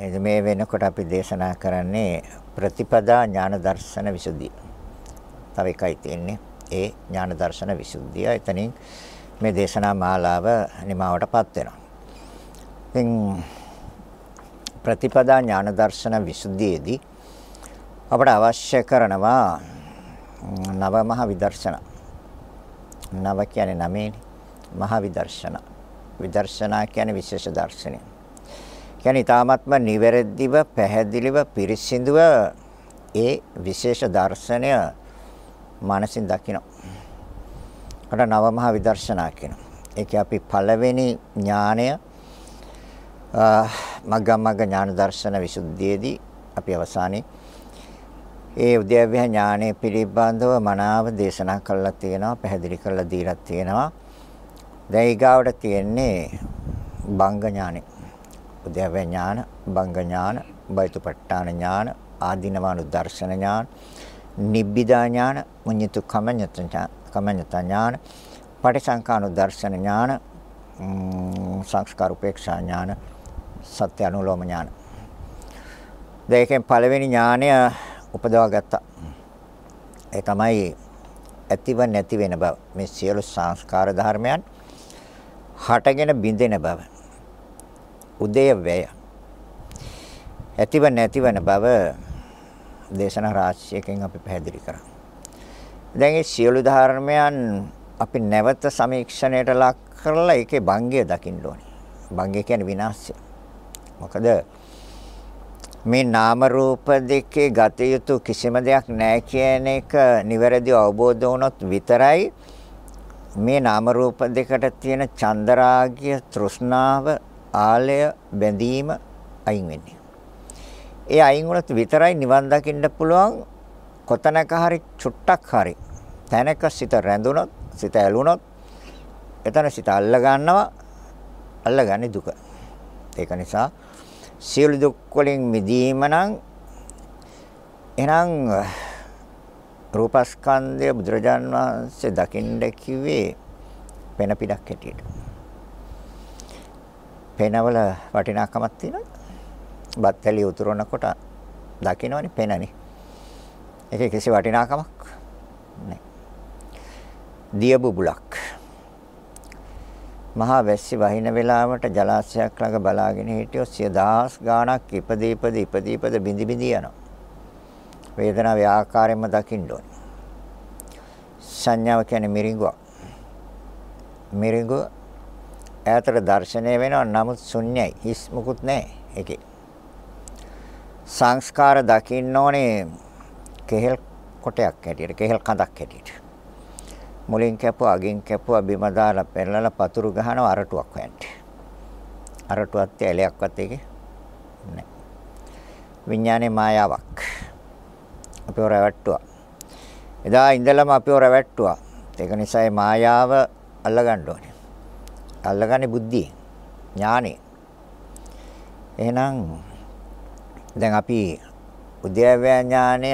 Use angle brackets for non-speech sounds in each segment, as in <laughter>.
මේ වෙනකොට අපි දේශනා කරන්නේ ප්‍රතිපදා ඥාන දර්ශන විසුද්ධිය. තව එකයි තියෙන්නේ. ඒ ඥාන දර්ශන විසුද්ධිය. එතනින් මේ දේශනා මාලාව නිමාවටපත් වෙනවා. ඉතින් ප්‍රතිපදා ඥාන දර්ශන විසුද්ධියේදී අපට අවශ්‍ය කරනවා නව මහ විදර්ශන. නව කියන්නේ නමේනේ. මහ විදර්ශන. විදර්ශනා කියන්නේ විශේෂ දර්ශනය. කියන්නේ ඊ타ත්ම නිවැරදිව පැහැදිලිව පිරිසිදුව ඒ විශේෂ දර්ශනය මානසින් දකිනවා. අර නව මහ විදර්ශනා කියනවා. ඒක අපි පළවෙනි ඥානය මග්ගමග්ග ඥාන දර්ශන විසුද්ධියේදී අපි අවසානයේ ඒ උද්‍යව්‍ය ඥානය පිළිබඳව මනාව දේශනා කරලා තියෙනවා පැහැදිලි කරලා දීලා තියෙනවා දැන් ඊගාවට තියෙන්නේ බංග ඥානෙ උද්‍යව්‍ය ඥාන බංග ඥාන බයිතුපට්ඨාන ඥාන ආධිනවානු දර්ශන ඥාන නිබ්බිදා ඥාන මුඤ්ඤතු කමඤ්ඤත කමඤ්ඤත ඥාන පටිසංකානු දර්ශන ඥාන සංස්කාර උපේක්ෂා ඥාන සත්‍ය අනුලෝම ඥාන දෙකෙන් පළවෙනි ඥානය උපදවා ගත්තා. ඒ තමයි ඇතිව නැති වෙන බව. මේ සියලු සංස්කාර ධර්මයන් හටගෙන බිඳෙන බව. උදේ වේය. ඇතිව නැති වෙන බව දේශනා රාශියකින් අපි පැහැදිලි කරා. දැන් මේ සියලු ධර්මයන් අපි නැවත සමීක්ෂණයට ලක් කරලා ඒකේ භංගය දකින්න ඕනේ. භංගය කියන්නේ විනාශය. මොකද මේ නාම රූප දෙකේ ගත යුතු කිසිම දෙයක් නැහැ කියන එක නිවැරදිව අවබෝධ වුණොත් විතරයි මේ නාම රූප දෙකට තියෙන චන්දරාගය තෘෂ්ණාව ආලය බැඳීම අයින් වෙන්නේ. ඒ අයින් වුණොත් විතරයි නිවන් දකින්න පුළුවන් කොතනක හරි චුට්ටක් හරි තැනක සිත රැඳුනොත් සිත ඇලුනොත් එතන සිත අල්ල ගන්නවා අල්ලගන්නේ දුක. ඒක නිසා සියලු දුක් වලින් මිදීම නම් එහෙනම් රූපස්කන්ධය බුදුරජාන් වහන්සේ දකින්න කිව්වේ පෙන පිටක් හැටියට. පෙනවල වටිනාකමක් තියෙනවද? බත්තලිය උතුරනකොට දකින්නවනේ පෙනනේ. ඒකේ කිසි වටිනාකමක් නැහැ. දිය බුබුලක්. මහා වැස්සි වහින වෙලාවට ජලාශයක් ළඟ බලාගෙන හිටියොත් සිය දහස් ගාණක් ඉපදී ඉපදී ඉපදී ඉපදී බිඳි බිඳි යනවා. වේදනාවේ ආකාරයෙන්ම දකින්න ඕනේ. සංඥාව කියන්නේ මිරිඟුව. මිරිඟුව ඈතට දැర్శණය වෙනවා නමුත් ශුන්‍යයි. හිස් මුකුත් නැහැ ඒකේ. සංස්කාර දකින්න ඕනේ කෙහෙල් කොටයක් හැටියට, කෙහෙල් කඳක් හැටියට. මුලින් කැපුවා අගින් කැපුවා බිම දාලා පෙරලලා පතුරු ගහනවා අරටුවක් හොයන්න. අරටුවක් ඇලයක්වත් ඒකේ නැහැ. විඥානේ මායාවක්. අපිව රැවට්ටුවා. එදා ඉඳලම අපිව රැවට්ටුවා. ඒක නිසා මේ මායාව අල්ලගන්න ඕනේ. අල්ලගන්නේ බුද්ධිය, ඥානෙ. එහෙනම් දැන් අපි උද්‍යව්‍ය ඥානය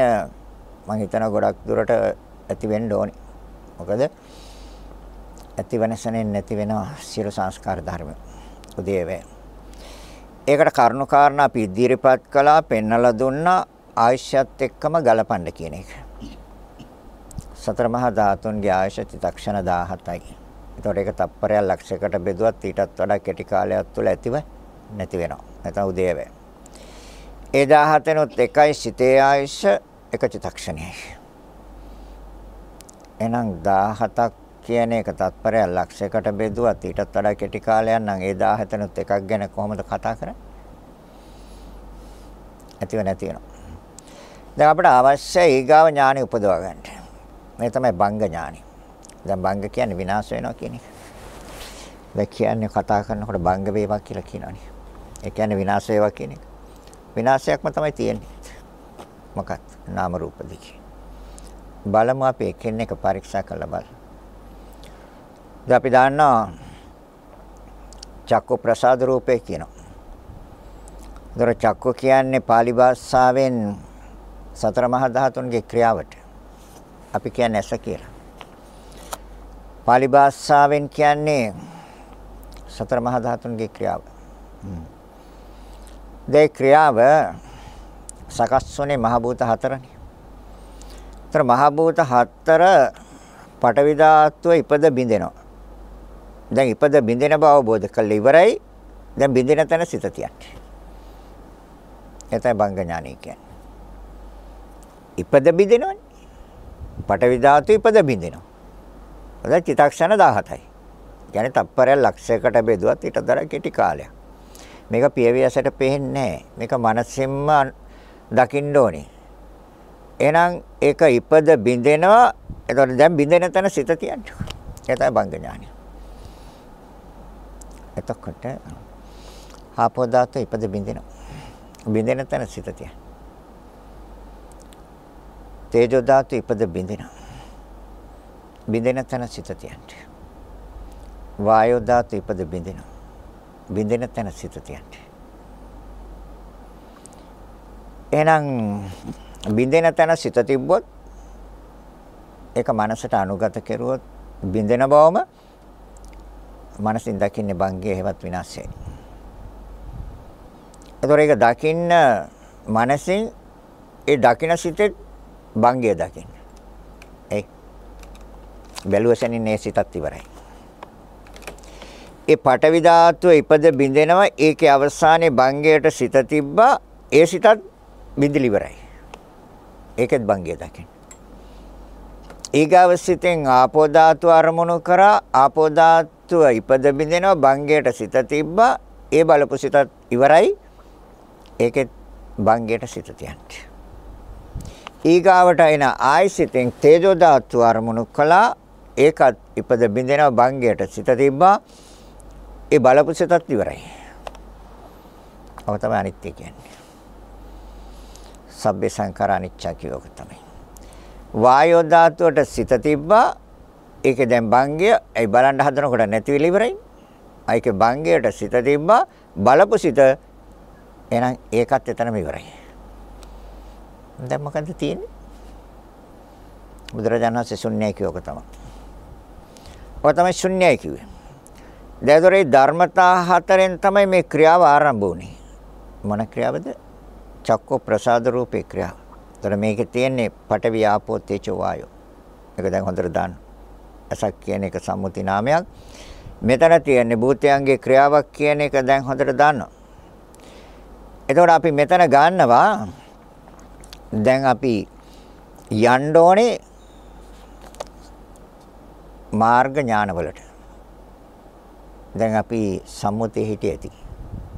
මම හිතන ගොඩක් දුරට ඇති වෙන්න ඕනේ. මොකද ඇති වෙනසෙන් නැති වෙනවා සියලු සංස්කාර ධර්ම. උදේවේ. ඒකට කරුණු කාරණා අපි ඉදිරිපත් කළා, පෙන්නලා දුන්නා ආයශ්‍යත් එක්කම ගලපන්න කියන එක. සතර මහා ධාතුන්ගේ ආයශ චිතක්ෂණ 17යි. ඒතකොට ඒක තප්පරයක් ලක්ෂයකට බෙදුවත් ඊටත් වඩා කෙටි කාලයක් තුළ ඇතිව නැති වෙනවා. නැත්නම් උදේවේ. ඒ 17නොත් එකයි සිතේ ආයශ එක චිතක්ෂණයයි. එහෙනම් 17ක් කියන එක තත්පරය ලක්ෂයකට බෙදුවත් ඊටත් වඩා කෙටි කාලයක් නම් ඒ 17නුත් එකක් ගැන කොහොමද කතා කරන්නේ? ඇතිව නැති වෙනවා. දැන් අපිට අවශ්‍ය ඊගාව ඥානෙ උපදවා ගන්න. මේ තමයි බංග ඥානෙ. දැන් බංග කියන්නේ විනාශ වෙනවා කියන එක. දැන් කියන්නේ කතා කරනකොට බංග වේවා කියලා කියනවනේ. ඒ කියන්නේ විනාශ වේවා කියන එක. විනාශයක්ම තමයි තියෙන්නේ. මොකක්ද? නාම රූප දෙකේ. බලමු අපි එකින් එක පරීක්ෂා කරලා බලමු. දැන් අපි දන්නවා චක්ක ප්‍රසාද රූපේ කියනවා. දර චක්ක කියන්නේ pāli භාෂාවෙන් සතර මහා ධාතුන්ගේ ක්‍රියාවට. අපි කියන්නේ ඇස කියලා. Pāli භාෂාවෙන් කියන්නේ සතර මහා ධාතුන්ගේ ක්‍රියාව. දේ ක්‍රියාව සකස් වුනේ මහ භූත හතරනේ. ତර මහ භූත හතර පටවි ධාතුව ඉපද බින්දෙනවා. දැන් ඉපද බින්දෙන බව අවබෝධ කරලා ඉවරයි. දැන් බින්දෙන තැන සිත තියන්නේ. එතයි බංග ඥානය කියන්නේ. ඉපද බින්දෙනවනේ. පටවි ධාතුව ඉපද බින්දෙනවා. දැන් චිතක්ෂණ 17යි. කියන්නේ තප්පරයක් ලක්ෂයකට බෙදුවත් ඊටතර කෙටි කාලයක්. මේක පියවියසට පේන්නේ නැහැ. මේක මනසින්ම දකින්න ඕනේ. එහෙනම් ඒක ඉපද බින්දෙනවා. එතකොට දැන් බින්දෙන තැන සිත තියන්නේ. ඒ තමයි බංග ඥානය. එතකොට ආපෝ ධාතු ඉපද බින්දෙනවා. බින්දෙන තැන සිත තියන්නේ. තේජෝ ධාතු ඉපද බින්දෙනවා. බින්දෙන තැන සිත තියන්නේ. වායෝ ධාතු ඉපද බින්දෙනවා. බින්දෙන තැන සිත තියන්නේ. එහෙනම් බින්දෙන තැන සිත තිබ්බොත් ඒක මනසට අනුගත කෙරුවොත් බින්දෙන බවම මනසින් දකින්නේ බංගේ හේවත් විනාශයයි. ඒතොර ඒක දකින්න මනසින් ඒ දකින සිතේ බංගය දකින්න. ඒ බැලුවසනින් මේ සිතත් ඉවරයි. ඒ පටවි ධාතුව ඉපද බින්දෙනවා ඒකේ අවසානයේ බංගයට සිත තිබ්බා ඒ සිතත් බින්දලි ඉවරයි. ඒකෙත් බංගය දකින්න. ඊගාව සිතෙන් ආපෝ ධාතුව අරමුණු කරා ආපෝ ධාතුව ඉපද බින්දෙනවා බංගයට සිත තිබ්බා ඒ බලපු සිතත් ඉවරයි. ඒකෙත් බංගයට සිත තියන්නේ. ඊගාවට එන ආයිසිතෙන් තේජෝ ධාතුව අරමුණු කළා ඒකත් ඉපද බින්දෙනවා බංගයට සිත තිබ්බා ඒ බලපු සිතත් ඉවරයි. ඔය තමයි අනිත්‍ය කියන්නේ. සබ්බේ සංඛාර අනිච්ච කියෝක තමයි. වායෝ ධාතුවට සිත තිබ්බා ඒකේ දැන් බංගය ඒ බලන්න හදනකොට නැති වෙලා ඉවරයි. ඒකේ බංගයට සිත තිබ්බා බලපු සිත එහෙනම් ඒකත් එතනම ඉවරයි. දැන් මොකද්ද තියෙන්නේ? බුදුරජාණන් වහන්සේ ශුන්‍යයි කියෝක තමයි. ඔය තමයි ශුන්‍යයි කිව්වේ. දැන් ධර්මතා හතරෙන් තමයි මේ ක්‍රියාව ආරම්භ වුනේ. මොන ක්‍රියාවද? චක්ක ප්‍රසාද රූපේ ක්‍රියාව. ඒතර මේකේ තියෙන්නේ පඨවි ආපෝ තේජෝ වායෝ. ඒක දැන් හොඳට දාන්න. අසක් කියන එක සම්මුති නාමයක්. මෙතන තියෙන්නේ භූතයන්ගේ ක්‍රියාවක් කියන එක දැන් හොඳට දාන්නවා. එතකොට අපි මෙතන ගන්නවා දැන් අපි යන්න ඕනේ මාර්ග ඥානවලට. දැන් අපි සම්මුතිය හිටිය ඇති.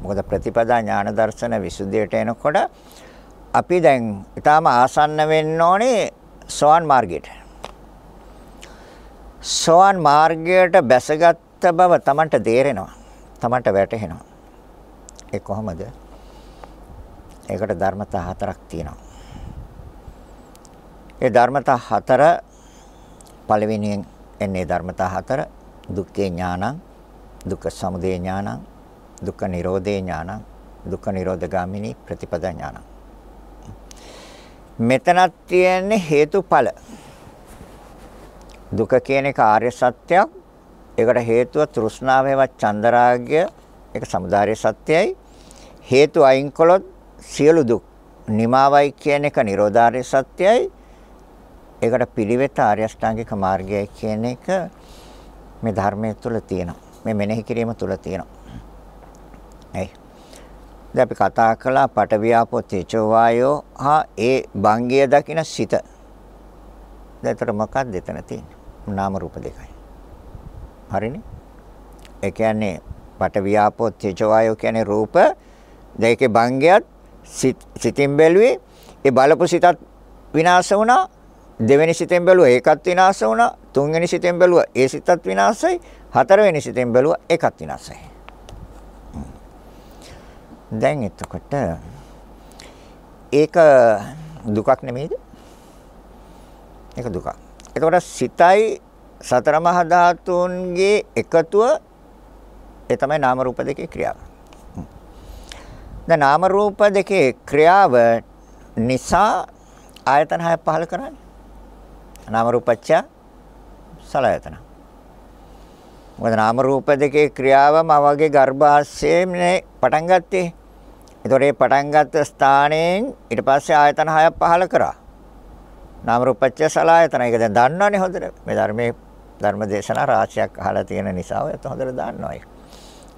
මොකද ප්‍රතිපදා ඥාන දර්ශන විසුද්ධියට එනකොට අපි දැන් ඊටාම ආසන්න වෙන්න ඕනේ සෝවන් මාර්ගයට. සෝවන් මාර්ගයට බැසගත් බව Tamanට තේරෙනවා. Tamanට වැටහෙනවා. ඒ කොහොමද? ඒකට ධර්මතා හතරක් තියෙනවා. ඒ ධර්මතා හතර පළවෙනියෙන් එන්නේ ධර්මතා හතර. දුක්ඛේ ඥානං දුක්ඛ සමුදය ඥානං දුක්ඛ නිරෝධේ ඥානං දුක්ඛ නිරෝධගාමිනී ප්‍රතිපදා ඥානං. මෙතනක් තියෙන්නේ හේතුඵල. දුක කියන එක ආර්ය සත්‍යයක්. ඒකට හේතුව තෘෂ්ණාව හේවත් චන්දරාගය. ඒක සමුදාය සත්‍යයි හේතු අයින් කළොත් සියලු දුක් නිමාවයි කියන එක නිරෝධාර්ය සත්‍යයි ඒකට පිළිවෙත ආර්ය අෂ්ටාංගික මාර්ගයයි කියන එක මේ ධර්මයේ තුල තියෙනවා මේ මෙනෙහි කිරීම තුල තියෙනවා. ඇයි? දැන් අපි කතා කළා පටවියාපෝ තේජෝ වායෝ හා ඒ භංගය දකින සිත. දැන් ඒතර මොකක්ද එතන තියෙන්නේ? නාම රූප දෙකයි. හරිනේ? ඒ කියන්නේ පටවියාපෝ තේජෝ වායෝ කියන්නේ රූප දෙකේ භංගයත් සිතින් බැලුවේ ඒ බලපු සිතත් විනාශ වුණා දෙවෙනි සිතෙන් බැලුවා ඒකත් විනාශ වුණා තුන්වෙනි සිතෙන් බැලුවා ඒ සිතත් විනාශයි හතරවෙනි සිතෙන් බැලුවා ඒකත් විනාශයි. දැන් එතකොට ඒක දුකක් නෙමෙයිද? ඒක දුකක්. එතකොට සිතයි සතර මහා ධාතුන්ගේ එකතුව ඒ තමයි නාම රූප දෙකේ ක්‍රියාව. දැන් නාම රූප දෙකේ ක්‍රියාව නිසා ආයතන හය පහල කරන්නේ. නාම රූපච්ඡ සලආයතන. මොකද නාම රූප දෙකේ ක්‍රියාවම වගේ ගර්භාෂයේ පටන් ගත්තේ. ඒතොර ඒ පටන් ගත්ත ස්ථානයෙන් ඊට පස්සේ ආයතන හයක් පහල කරා. නාම රූපච්ච සලායතන. ඒක දැන් දන්නවනේ හොඳට. මේ ධර්මයේ ධර්ම දේශනා රාශියක් අහලා තියෙන නිසා ඔයත් හොඳට දන්නවා ඒක.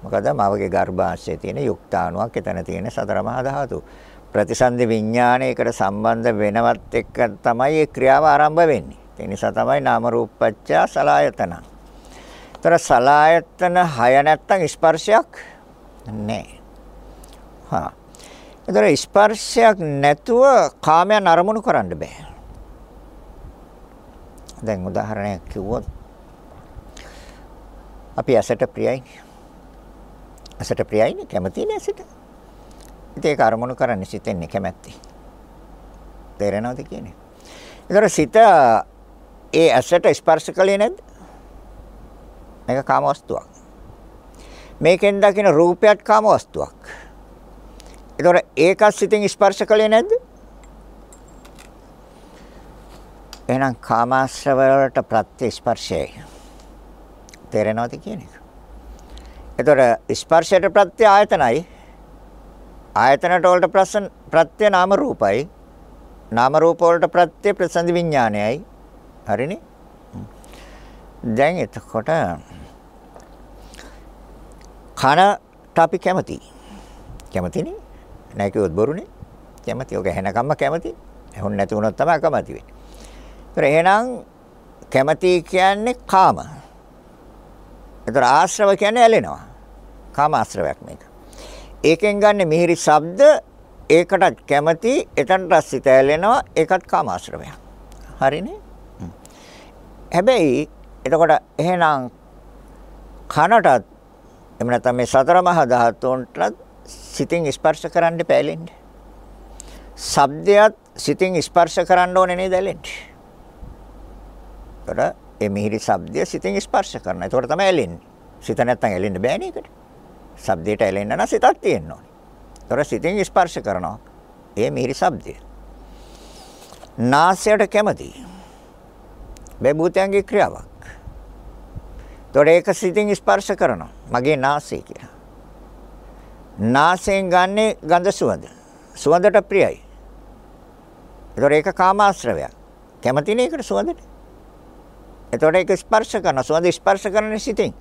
මොකද මවගේ ගර්භාෂයේ තියෙන යුක්තාණුවක් එතන තියෙන සතර මහා ධාතු. ප්‍රතිසන්දි විඥානයකට සම්බන්ධ වෙනවත් එක්ක තමයි ඒ ක්‍රියාව ආරම්භ වෙන්නේ. ඒ නිසා තමයි නාම රූපච්ච සලායතන. ତර සලායතන හය නැත්තම් ස්පර්ශයක් නැහැ. හා. ඒතර ස්පර්ශයක් නැතුව කාමයන් අරමුණු කරන්න බෑ. දැන් උදාහරණයක් කිව්වොත් අපි ඇසට ප්‍රියයි. ඇසට ප්‍රියයිනේ කැමතිනේ ඇසට. ඉතින් ඒක අරමුණු කරන්න සිතෙන්නේ කැමැත්තේ. තේරෙනවද කියන්නේ? ඒතර සිත ඒ ඇසට ස්පර්ශ කළේ නැද්ද? මේක කාම වස්තුවක්. මේකෙන් දකින රූපයත් කාම වස්තුවක්. ඒතර ඒකත් සිතින් ස්පර්ශ කළේ නැද්ද? එහෙනම් කාමාශ්‍රව වලට ප්‍රත්‍ය ස්පර්ශයයි. තේරෙනවද කියන එක? ඒතර ස්පර්ශයට ප්‍රත්‍ය ආයතනයි. ආයතනට වලට ප්‍රසන් ප්‍රත්‍ය නාම රූපයි. නාම රූප වලට ප්‍රත්‍ය ප්‍රසන්දි විඥානයයි. හරිනේ? දැන් එතකොට කනට අපි කැමති. කැමතිනේ? නැහැ කිව්වොත් බොරුනේ. කැමති. ඔක ඇහෙනකම්ම කැමති. ඇහුන් නැති වුණොත් තමයි කැමති වෙන්නේ. ඒතර එහෙනම් කැමති කියන්නේ කාම. ඒතර ආශ්‍රව කියන්නේ ඇලෙනවා. කාම ආශ්‍රවයක් මේක. ඒකෙන් ගන්න මිහිරි ශබ්ද ඒකටත් කැමති එතනට සිත ඇලෙනවා ඒකත් කාම ආශ්‍රවයක්. හරිනේ? හැබැයි එතකොට එහෙනම් කනටත් එහෙම නැත්නම් මේ සතර මහා ධාතුන්ටත් සිතින් ස්පර්ශ කරන්න බැලෙන්නේ. ශබ්දයක් සිතින් ස්පර්ශ කරන්න ඕනේ නේද ඇලෙන්නේ. ඒතර ඒ මිහිරි ශබ්දය සිතින් ස්පර්ශ කරනවා. ඒතකොට තමයි ඇලෙන්නේ. සිත නැත්තම් ඇලෙන්න බෑනේ ඒකට. ශබ්දයට ඇලෙන්න නම් සිතක් තියෙන්න ඕනේ. ඒතර සිතින් ස්පර්ශ කරනවා. ඒ මිහිරි ශබ්දය. නාසයට කැමතියි. මේ භූතයන්ගේ ක්‍රියාවක්. ඒතකොට ඒක සිතින් ස්පර්ශ කරනවා. මගේ නාසය කියලා. නාසයෙන් ගන්නේ ගඳ සුවඳ. සුවඳට ප්‍රියයි. ඒතකොට ඒක කාමාශ්‍රවයක්. කැමතිනේ ඒකට සුවඳට. ඒතකොට ඒක ස්පර්ශ කරනවා. සුවඳ ස්පර්ශ කරන සිතින්.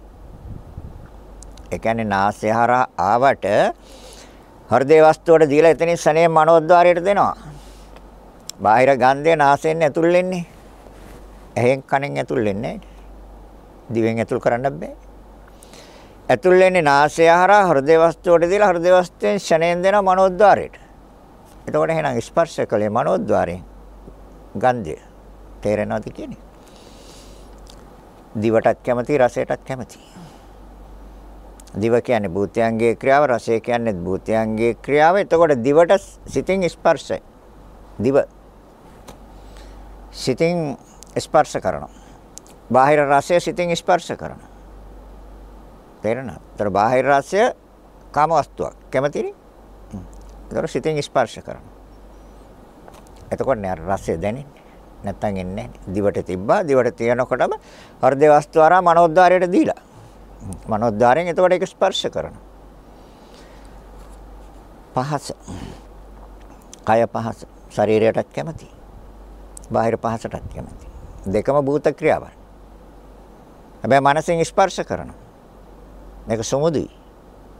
ඒ කියන්නේ නාසය හරහා ආවට හෘදේ වස්තුවට දීලා එතනින් සනේ මනෝද්වාරයට දෙනවා. බාහිර ගන්ධය නාසයෙන් ඇතුල් වෙන්නේ. ඇහෙන් කනෙන් ඇතුල් වෙන්නේ නැහැ. දිවෙන් ඇතුල් කරන්න බෑ. ඇතුල් වෙන්නේ නාසය හරහා හෘදේ වස්තුවට දීලා හෘදේ වස්තුවෙන් ෂණයෙන් දෙන මනෝද්වාරයට. එතකොට එහෙනම් ස්පර්ශ කලේ මනෝද්වාරයෙන් ගන්ධය තේරෙනවද කියන්නේ? දිවටත් කැමති රසයටත් කැමති. දිව කියන්නේ භූතයන්ගේ ක්‍රියාව රසය කියන්නේ භූතයන්ගේ ක්‍රියාව. එතකොට දිවට සිතින් ස්පර්ශය. දිව සිතින් ස්පර්ශ කරනවා. බාහිර රසය සිතින් ස්පර්ශ කරනවා. තේරෙනවද? ඒතර බාහිර රසය කාම වස්තුවක්. කැමතිනේ? ඒතර සිතින් ස්පර්ශ කරනවා. එතකොට නේ රසය දැනෙන්නේ. නැත්තම් එන්නේ නැහැ. දිවට තිබ්බා. දිවට තියනකොටම හෘද වස්තු ආරා මනෝද්වාරයට දීලා. මනෝද්වාරයෙන් එතකොට ඒක ස්පර්ශ කරනවා. පහස. කය පහස. ශරීරයටත් කැමති. බාහිර පහසටත් කැමති. දෙකම භූත ක්‍රියාවන්. හැබැයි මනසෙන් ස්පර්ශ කරනවා. මේක සමුදුයි.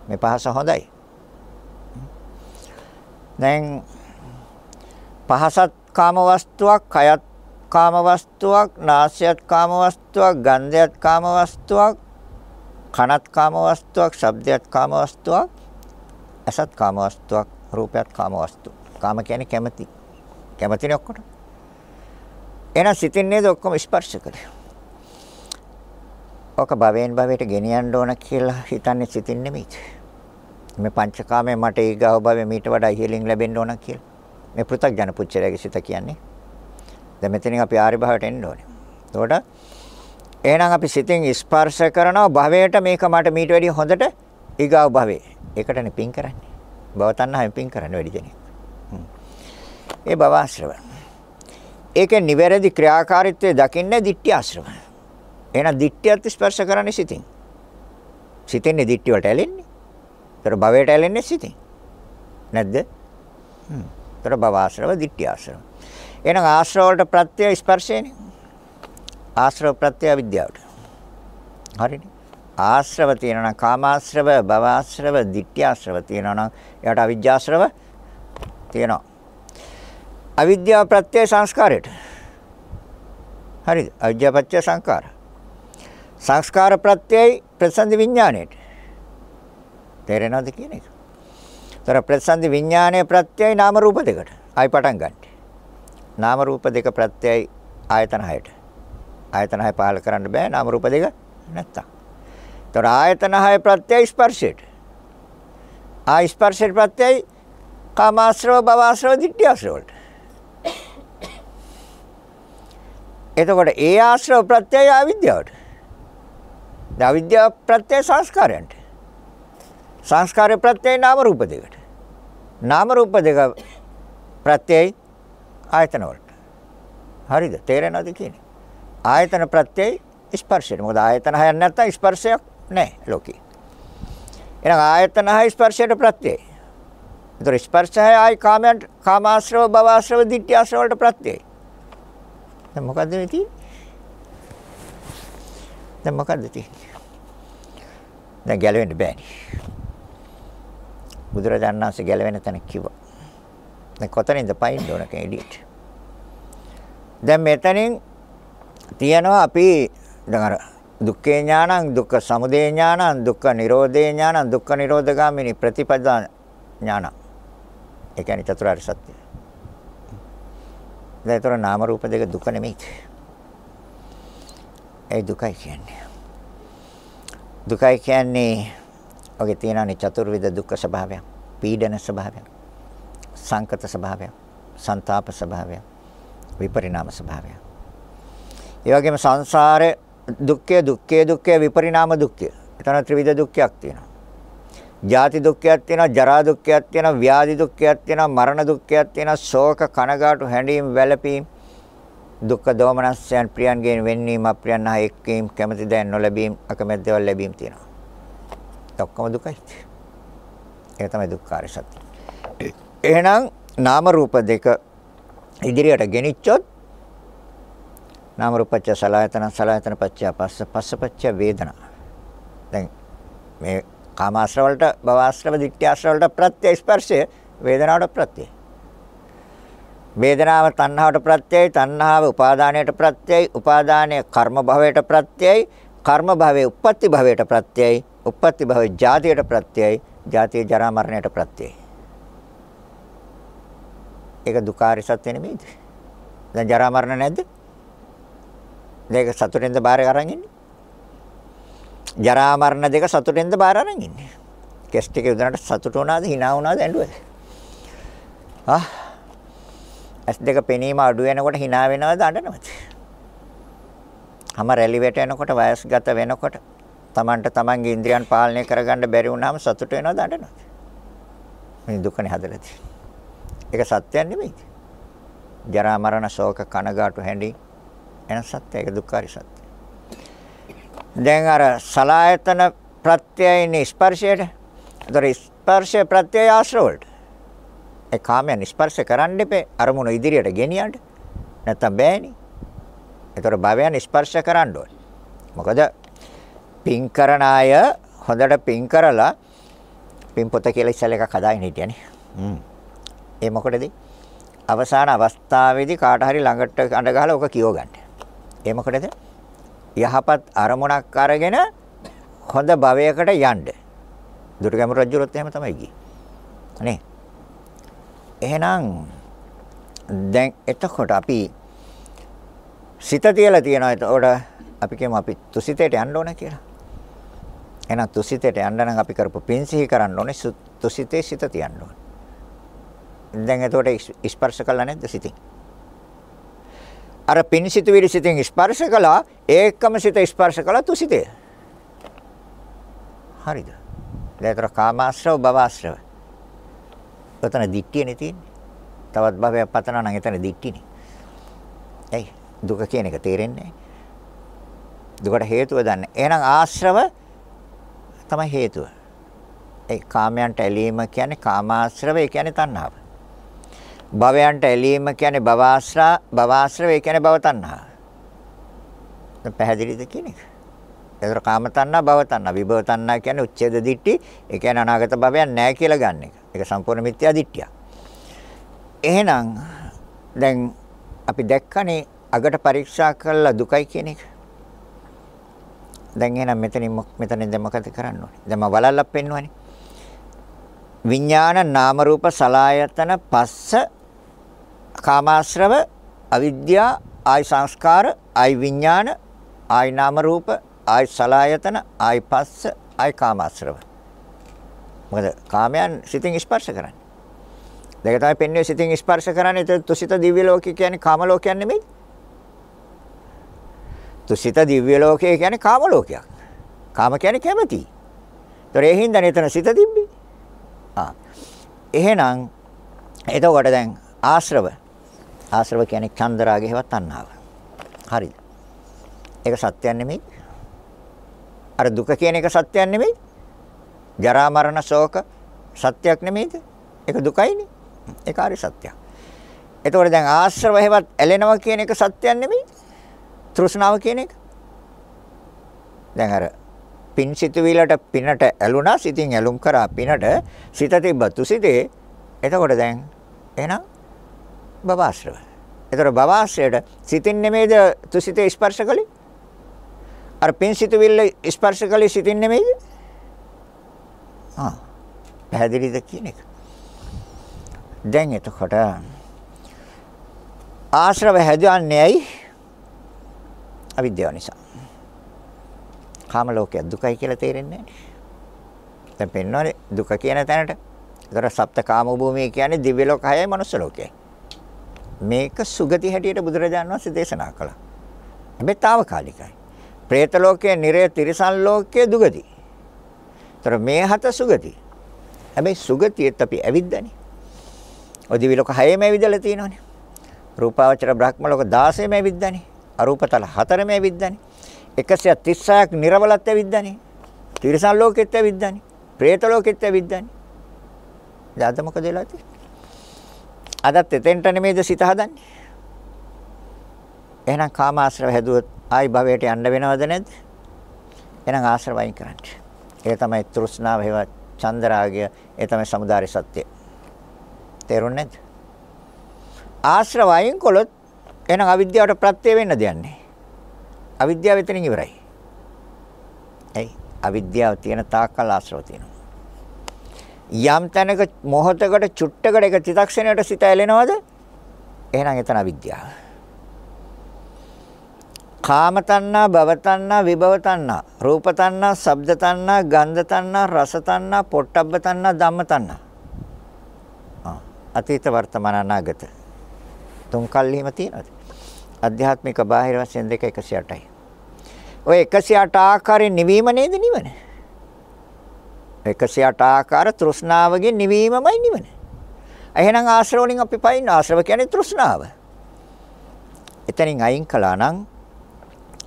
මේ පහස හොඳයි. දැන් පහසත් කාම වස්තුවක්, කයත් කාම වස්තුවක්, නාසයත් කාම වස්තුවක්, ගන්ධයත් කාම වස්තුවක්, කනත් කාම වස්තුවක්, ශබ්දයත් කාම වස්තුවක්, ඇසත් කාම වස්තුවක්, රූපයත් කාම වස්තුවක්. කාම කියන්නේ කැමැති. කැමැතිනේ ඔක්කොට. එහෙනම් සිතින් නේද ඔක්කොම ස්පර්ශ කරේ. ඔක භවෙන් භවයට ගෙනියන්න ඕන කියලා හිතන්නේ සිතින් නෙමෙයි. මේ පංචකාමයේ මට ඊගාව භවෙ මීට වඩා ඉහළින් ලැබෙන්න ඕන කියලා. මේ පෘථග්ජන පුච්චරයේ සිත කියන්නේ. දැන් මෙතනින් අපි ආර්ය භවයට එන්න ඕනේ. එතකොට එහෙනම් අපි සිතින් ස්පර්ශ කරනවා භවයට මේක මට මීට වැඩිය හොඳට ඊගාව භවේ. ඒකටනේ පින් කරන්නේ. භව තණ්හාවෙන් පින් කරන්නේ වැඩි දෙනෙක්. ඒ භව ආශ්‍රව. ඒකේ නිවැරදි ක්‍රියාකාරීත්වය දකින්නේ දිට්ඨි ආශ්‍රව. එහෙනම් දිට්ඨියත් ස්පර්ශ කරන්නේ සිතින්. සිතින්නේ දිට්ඨිය වලට ඇලෙන්නේ. ඒතර භවයට ඇලෙන්නේ සිතින්. නැද්ද? හ්ම්. ඒතර භව ආශ්‍රව, ditthi ආශ්‍රව. එහෙනම් ආශ්‍රව වලට ප්‍රත්‍ය ස්පර්ශයනේ. ආශ්‍රව ප්‍රත්‍ය අවිද්‍යාවට. හරිනේ. ආශ්‍රව තියෙනවා නම් කාමාශ්‍රව, භවආශ්‍රව, ditthිආශ්‍රව තියෙනවා නම් එයාට අවිජ්ජාශ්‍රව තියෙනවා. අවිද්‍යාව ප්‍රත්‍ය සංස්කාරයට. හරිද? අවිද්‍යාව ප්‍රත්‍ය සංස්කාර. සංස්කාර ප්‍රත්‍යයි ප්‍රසන්න විඥාණයට. තේරෙනවද කියන එක? ତර ප්‍රසන්න විඥානයේ ප්‍රත්‍යයි නාම රූප දෙකට. ආයි පටන් ගන්න. නාම රූප දෙක ප්‍රත්‍යයි ආයතන හයට. ආයතන හය පහල කරන්න බෑ නාම රූප දෙක නැත්තම්. ତර ආයතන හය ප්‍රත්‍යයි ස්පර්ශයට. ආ ස්පර්ශයට ප්‍රත්‍යයි කාමාශ්‍රව භවආශ්‍රව ditthිආශ්‍රව වලට. එතකොට ඒ ආශ්‍රව ප්‍රත්‍යය අවිද්‍යාවට. ද අවිද්‍යාව ප්‍රත්‍යය සංස්කාරයන්ට. සංස්කාරය ප්‍රත්‍යය නාම රූප දෙකට. නාම රූප දෙක ප්‍රත්‍යයයි ආයතන වලට. හරිද? තේරෙනවද කියන්නේ? ආයතන ප්‍රත්‍යයයි ස්පර්ශයට. මොකද ආයතන හයක් නැත්නම් ස්පර්ශයක් නැහැ ලෝකේ. එහෙනම් ආයතන හය ස්පර්ශයට ප්‍රත්‍යයයි. ඒතර ස්පර්ශය ආයි කාමයන් කාමාශ්‍රව භවආශ්‍රව ditthිආශ්‍රව වලට ප්‍රත්‍යයයි. දැන් මොකද්ද මේ තියෙන්නේ? දැන් මොකද්ද තියෙන්නේ? දැන් ගැලවෙන්න බෑනේ. බුදුරජාණන් වහන්සේ ගැලවෙන තැන කිව්වා. දැන් කොතනින්ද පයින්න ඕන කෙනෙක් දැන් මෙතනින් තියනවා අපි දැන් අර දුක්ඛේ ඥානං දුක්ඛ සමුදය ඥානං දුක්ඛ නිරෝධේ ඥානං දුක්ඛ නිරෝධගාමිනී ප්‍රතිපදා ඥානං ඒ කියන්නේ චතුරාර්ය සත්‍ය. දැන් ඒතර නාම රූප දෙක දුක නෙමෙයි. ඒ දුකයි කියන්නේ. දුකයි කියන්නේ ඔගේ තියෙනනේ චතුර්විධ දුක්ඛ ස්වභාවය, පීඩන ස්වභාවය, සංකත ස්වභාවය, ਸੰతాප ස්වභාවය, විපරිණාම ස්වභාවය. ඒ වගේම සංසාරේ දුක්ඛය, දුක්ඛය, දුක්ඛය, විපරිණාම දුක්ඛය. එතන ත්‍රිවිධ දුක්ඛයක් තියෙනවා. ජාති දුක්ඛයක් තියෙනවා, ජරා දුක්ඛයක් තියෙනවා, ව්‍යාධි දුක්ඛයක් තියෙනවා, මරණ දුක්ඛයක් තියෙනවා, ශෝක, කනගාටු, හැඬීම්, වැළපීම්, දුක්ඛ දෝමනස්යන් ප්‍රියන්ගෙන් වෙන්නීම, අප්‍රියන් හා එක්වීම, කැමැති දෑ නොලැබීම, අකමැති දේවල් ලැබීම තියෙනවා. ඔක්කොම දුකයි. ඒක තමයි දුක්ඛාර සත්‍ය. එහෙනම් නාම රූප දෙක ඉදිරියට ගෙනිච්චොත් නාම රූපච්ච සලආයතන සලආයතන පච්ච පස්ස පස්ස පච්ච වේදනා. දැන් මේ කාමාශ්‍රව වලට භවආශ්‍රව දිට්ඨිආශ්‍රව වලට ප්‍රත්‍ය ස්පර්ශය වේදනාවට ප්‍රත්‍යය. වේදනාව තණ්හාවට ප්‍රත්‍යයයි තණ්හාව උපාදානයට ප්‍රත්‍යයයි උපාදානය කර්ම භවයට ප්‍රත්‍යයයි කර්ම භවයේ උප්පත්ති භවයට ප්‍රත්‍යයයි උප්පත්ති භවයේ ජාතියට ප්‍රත්‍යයයි ජාතිය ජරා මරණයට ප්‍රත්‍යයයි. ඒක දුකාරි සත්‍ය නෙමෙයිද? දැන් ජරා මරණ නැද්ද? මේක සතුටෙන්ද බාරේ අරන් ඉන්නේ? ජරා මරණ දෙක සතුටෙන්ද බාර අරන් ඉන්නේ? කෙස් ටික උදනට සතුට වුණාද hina වුණාද ඇඬුවද? ආ ඇස් දෙක පෙනීම අඩු වෙනකොට hina වෙනවද අඬනවද? හැම රැලි වැටෙනකොට වයස්ගත වෙනකොට Tamanට Tamanගේ ඉන්ද්‍රියන් පාලනය කරගන්න බැරි වුණාම සතුට වෙනවද අඬනවද? මේ දුකනේ හදලා තියෙන්නේ. ඒක සත්‍යයක් නෙමෙයි. ජරා මරණ ශෝක කනගාටු හැඬි එන සත්‍ය ඒක දුක්ඛාරි සත්‍ය. දැන් අර සලායතන ප්‍රත්‍යයයින් ස්පර්ශයට. ඒතර ස්පර්ශය ප්‍රත්‍යය ආශ්‍රවලට. ඒ කාමයන් ස්පර්ශ කරන්න එපේ අරමුණ ඉදිරියට ගෙනියන්න. නැත්තම් බෑනේ. ඒතර භවයන් ස්පර්ශ කරන්න ඕනේ. මොකද පින් කරන අය හොඳට පින් කරලා පින් පොත කියලා ඉස්සෙල් එකක් හදාගෙන හිටියනේ. හ්ම්. ඒ මොකටද? අවසාන අවස්ථාවේදී කාට හරි ළඟට අඬ ගහලා ඔක කියව ගන්න. ඒ මොකටද? යහපත් අරමුණක් අරගෙන හොඳ භවයකට යන්න. දුර්ගම රජුරොත් එහෙම තමයි ගියේ. නේ? එහෙනම් දැන් එතකොට අපි සිත තියලා තියනවා එතකොට අපි කියමු අපි තුසිතේට යන්න ඕන කියලා. එහෙනම් තුසිතේට යන්න නම් අපි කරපු පින් සිහි කරන්න ඕනේ තුසිතේ සිත තියන්න ඕනේ. දැන් එතකොට ස්පර්ශ කළා නැද්ද සිතින්? අර පින් සිතුවිලි සිතින් ස්පර්ශ කළා ඒකම සිත ස්පර්ශ කළා තුසිතේ. හරිද? දැන් ඒතර කාමාශ්‍රව භවආශ්‍රව. එතන දික්තියනේ තියෙන්නේ. තවත් භවයක් පතනවා නම් එතන දික්තිනේ. ඇයි? දුක කියන එක තේරෙන්නේ නැහැ. දුකට හේතුව දන්නේ. එහෙනම් ආශ්‍රව තමයි හේතුව. ඒ කාමයන්ට ඇලීම කියන්නේ කාමාශ්‍රව ඒ කියන්නේ තණ්හාව. භවයන්ට ඇලීම කියන්නේ භවආශ්‍රා භවආශ්‍රව ඒ කියන්නේ භව තණ්හාව. දැන් පැහැදිලිද කියන එක? ඒතර කාම තණ්හා භව තණ්හා විභව තණ්හා කියන්නේ උච්ඡේද දිට්ඨි ඒ කියන්නේ අනාගත භවයක් නැහැ කියලා ගන්න එක. ඒක සම්පූර්ණ මිත්‍යා දිට්ඨිය. එහෙනම් දැන් අපි දැක්කනේ අගට පරීක්ෂා කළා දුකයි කියන එක. දැන් එහෙනම් මෙතනින් මෙතනින් දැන් මොකද කරන්න ඕනේ? දැන් මම වලල්ලක් පෙන්වන්නේ. විඥාන නාම රූප සලායතන පස්ස කාමාශ්‍රව අවිද්‍යා ආයි සංස්කාර ආයි විඥාන ආයි නාම රූප ආයි සලායතන ආයි පස්ස ආයි කාමාශ්‍රව. මොකද කාමයන් සිතින් ස්පර්ශ කරන්නේ. දෙක තමයි පෙන්වන්නේ සිතින් ස්පර්ශ කරන්නේ. ඒක තුසිත දිව්‍ය ලෝකේ කියන්නේ කාම ලෝකයක් නෙමෙයි. තුසිත දිව්‍ය ලෝකය කියන්නේ කාම ලෝකයක්. කාම කියන්නේ කැමැති. ඒතර ඒ හින්දා නේතන සිත තිබ්බේ. ආ. එහෙනම් එතකොට දැන් ආශ්‍රව ආශ්‍රව කියන්නේ චන්දරාගේ හේවත් තණ්හාව. හරිද? ඒක සත්‍යයක් නෙමෙයි. අර දුක කියන එක සත්‍යයක් නෙමෙයි. ජරා මරණ ශෝක සත්‍යයක් නෙමෙයිද? ඒක දුකයිනේ. ඒක හරි සත්‍යයක්. එතකොට දැන් ආශ්‍රව හේවත් ඇලෙනවා කියන එක සත්‍යයක් නෙමෙයි. තෘෂ්ණාව කියන එක. දැන් අර පින් සිතුවිලට පිනට ඇලුනා සිතින් ඇලුම් කරා පිනට සිත තිබ්බ තුසිතේ එතකොට දැන් එහෙනම් භවආශ්‍රව. ඒතර භවආශ්‍රයට සිතින් නෙමෙයිද තුසිතේ ස්පර්ශ කළේ? අර පින් සිතුවිල්ල ස්පර්ශ කළේ සිතින් නෙමෙයිද? ආ. පැහැදිලිද කියන එක. දැන් එතකොට ආශ්‍රව හැදන්නේ ඇයි? අවිද්‍යාව නිසා. කාම ලෝකයක් දුකයි කියලා තේරෙන්නේ නැහැ. දැන් පෙන්වන්නේ දුක කියන තැනට. ඒතර සප්ත කාම භූමිය කියන්නේ දිව්‍ය ලෝක 6යි මනුස්ස ලෝකයයි. මේක සුගති හැටියට බුදුරජාණන් වහන්සේ දේශනා කළා. හැබැයි తాවකාලිකයි. പ്രേත ලෝකයේ නිරය තිරිසන් ලෝකයේ දුගති. ඒතර මේ හත සුගති. හැබැයි සුගතියත් අපි ඇවිද්දානේ. ඔය දිවි ලෝක හයම ඇවිදලා තියෙනවනේ. රූපාවචර බ්‍රහ්ම ලෝක 16ම ඇවිද්දානේ. අරූපතල 4ම ඇවිද්දානේ. 136ක් නිර්වලත් ඇවිද්දානේ. තිරිසන් ලෝකෙත් ඇවිද්දානේ. പ്രേත ලෝකෙත් ඇවිද්දානේ. දැන් අද මොකද වෙලා තියෙන්නේ? අදත් එතෙන්ට නෙමෙයිද සිත හදන්නේ? එහෙනම් කාම ආශ්‍රව හැදුවොත් ආයි භවයට යන්න වෙනවද නැද්ද? එහෙනම් ආශ්‍රව වයින් කරන්න. ඒ තමයි තෘෂ්ණාව හේව චන්දරාගය ඒ තමයි samudāri සත්‍ය. තේරුණේ නැද්ද? ආශ්‍රව වයින් කළොත් එහෙනම් අවිද්‍යාවට ප්‍රත්‍ය වෙන්න දෙන්නේ. අවිද්‍යාව එතනින් ඉවරයි. ඇයි? අවිද්‍යාව තියෙන තාක්කල් ආශ්‍රව තියෙනවා. යම් තැනක මොහොතකට චුට්ටකට එක තිතක්ෂණයට සිත ඇලෙනවද? එහෙනම් එතන අවිද්‍යාව. කාම තණ්හා, භව තණ්හා, විභව තණ්හා, රූප තණ්හා, ශබ්ද තණ්හා, ගන්ධ තණ්හා, රස තණ්හා, පොට්ටබ්බ තණ්හා, ධම්ම තණ්හා. ආ අතීත වර්තමාන අනාගත. තුන් කල්හිම තියෙනවද? අධ්‍යාත්මික බාහිර වශයෙන් දෙක 108යි. ඔය 108 ආකාරයෙන් නිවීම නේද නිවන? 108 ආකාර තෘෂ්ණාවගේ නිවීමමයි නිවන. එහෙනම් ආශ්‍රව වලින් අපි පයින් ආශ්‍රව කියන්නේ තෘෂ්ණාව. එතනින් අයින් කළා නම්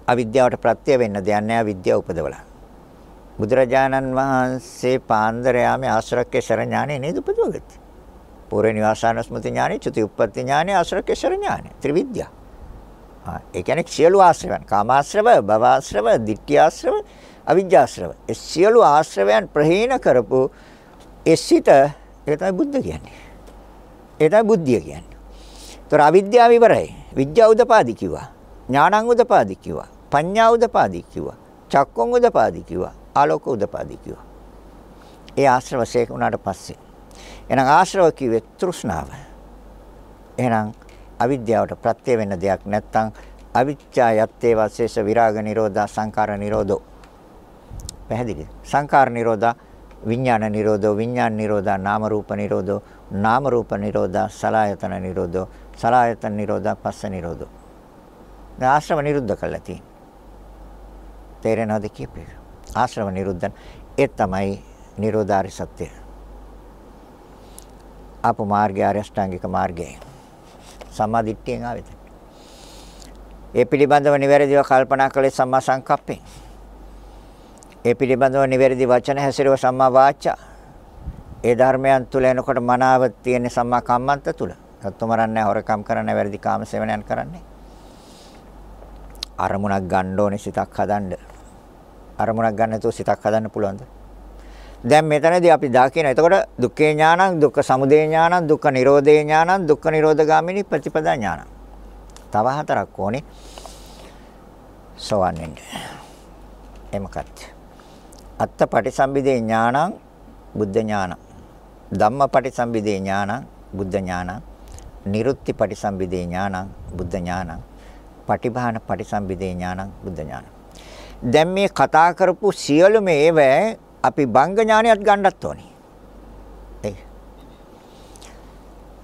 අවිද්‍යාවට ප්‍රත්‍ය වෙන්න දෙයක් නැහැ විද්‍යාව උපදවලා. බුදුරජාණන් වහන්සේ පාන්දර යාමේ ආශ්‍රකේශර ඥානෙ නේද උපදවගත්තේ. පූර්ව නිවාසානස්මෘති ඥානෙ, චුති උප්පත්ති ඥානෙ, ආශ්‍රකේශර ඥානෙ, ත්‍රිවිද්‍යා. ආ ඒ කියන්නේ සියලු ආශ්‍රවයන්, කාමාශ්‍රව, භවආශ්‍රව, ditthියාශ්‍රව අවිජ්ජාශ්‍රව. ඒ සියලු ආශ්‍රවයන් ප්‍රහීන කරපු ඒ සිත ඒක තමයි බුද්ධ කියන්නේ. ඒ තමයි බුද්ධිය කියන්නේ. ඒතර අවිද්‍යාව ඉවරයි. විද්‍යාව උදපාදි කිව්වා. ඥානං උදපාදි කිව්වා. පඤ්ඤා උදපාදි කිව්වා. චක්කොං උදපාදි කිව්වා. ආලෝක උදපාදි කිව්වා. ඒ ආශ්‍රව ශේක උනාට පස්සේ එහෙනම් ආශ්‍රව කිව්වේ තෘෂ්ණාව. එහෙනම් අවිද්‍යාවට ප්‍රත්‍ය වෙන්න දෙයක් නැත්නම් අවිච්ඡා යත්තේ වාසේස විරාග නිරෝධා සංකාර නිරෝධෝ පැහැදිලිද? සංකාර නිරෝධා විඥාන නිරෝධෝ විඥාන නිරෝධා නාම රූප නිරෝධෝ නාම රූප නිරෝධා සලායතන නිරෝධෝ සලායතන නිරෝධා පස්ස නිරෝධෝ. දැන් ආශ්‍රව නිරුද්ධ කළා තියෙන්නේ. තේරෙනවද කියපේ? ආශ්‍රව නිරුද්ධන ඒ තමයි නිරෝධාරි සත්‍ය. අප මාර්ගය අරියෂ්ඨාංගික මාර්ගය. සම්මාදිට්ඨියෙන් ආවෙත. ඒ පිළිබඳව නිවැරදිව කල්පනා කළේ සම්මා සංකප්පෙන්. ඒ පිළිබඳව නිවැරදි වචන හැසිරව සම්මා වාචා ඒ ධර්මයන් තුල එනකොට මනාව තියෙන සම්මා කම්මන්ත තුල. සත්තුමරන්නේ හොරකම් කරන්නේ වැරදි කාම සේවනයන් කරන්නේ. අරමුණක් ගන්න ඕනේ සිතක් හදන්න. අරමුණක් ගන්න නැතුව සිතක් හදන්න පුළුවන්ද? දැන් මෙතනදී අපි දාකින. එතකොට දුක්ඛේ ඥානං, දුක්ඛ සමුදය ඥානං, දුක්ඛ නිරෝධේ ඥානං, දුක්ඛ නිරෝධගාමිනී ප්‍රතිපදා ඥානං. තව හතරක් ඕනේ. සෝවන් වෙන්න. ඒ මොකක්ද? අත්ත පටිසම්භිදේ ඥානං, බුද්ධ ඥානං. ධම්ම පටිසම්භිදේ ඥානං, බුද්ධ ඥානං. නිරුත්ති පටිසම්භිදේ ඥානං, බුද්ධ ඥානං. පටිභාන පටිසම්භිදේ ඥානං, බුද්ධ ඥානං. දැන් මේ කතා කරපු සියලුම ඒවා අපි බංග ඥානයත් ගන්නත් ඕනේ. ඒ.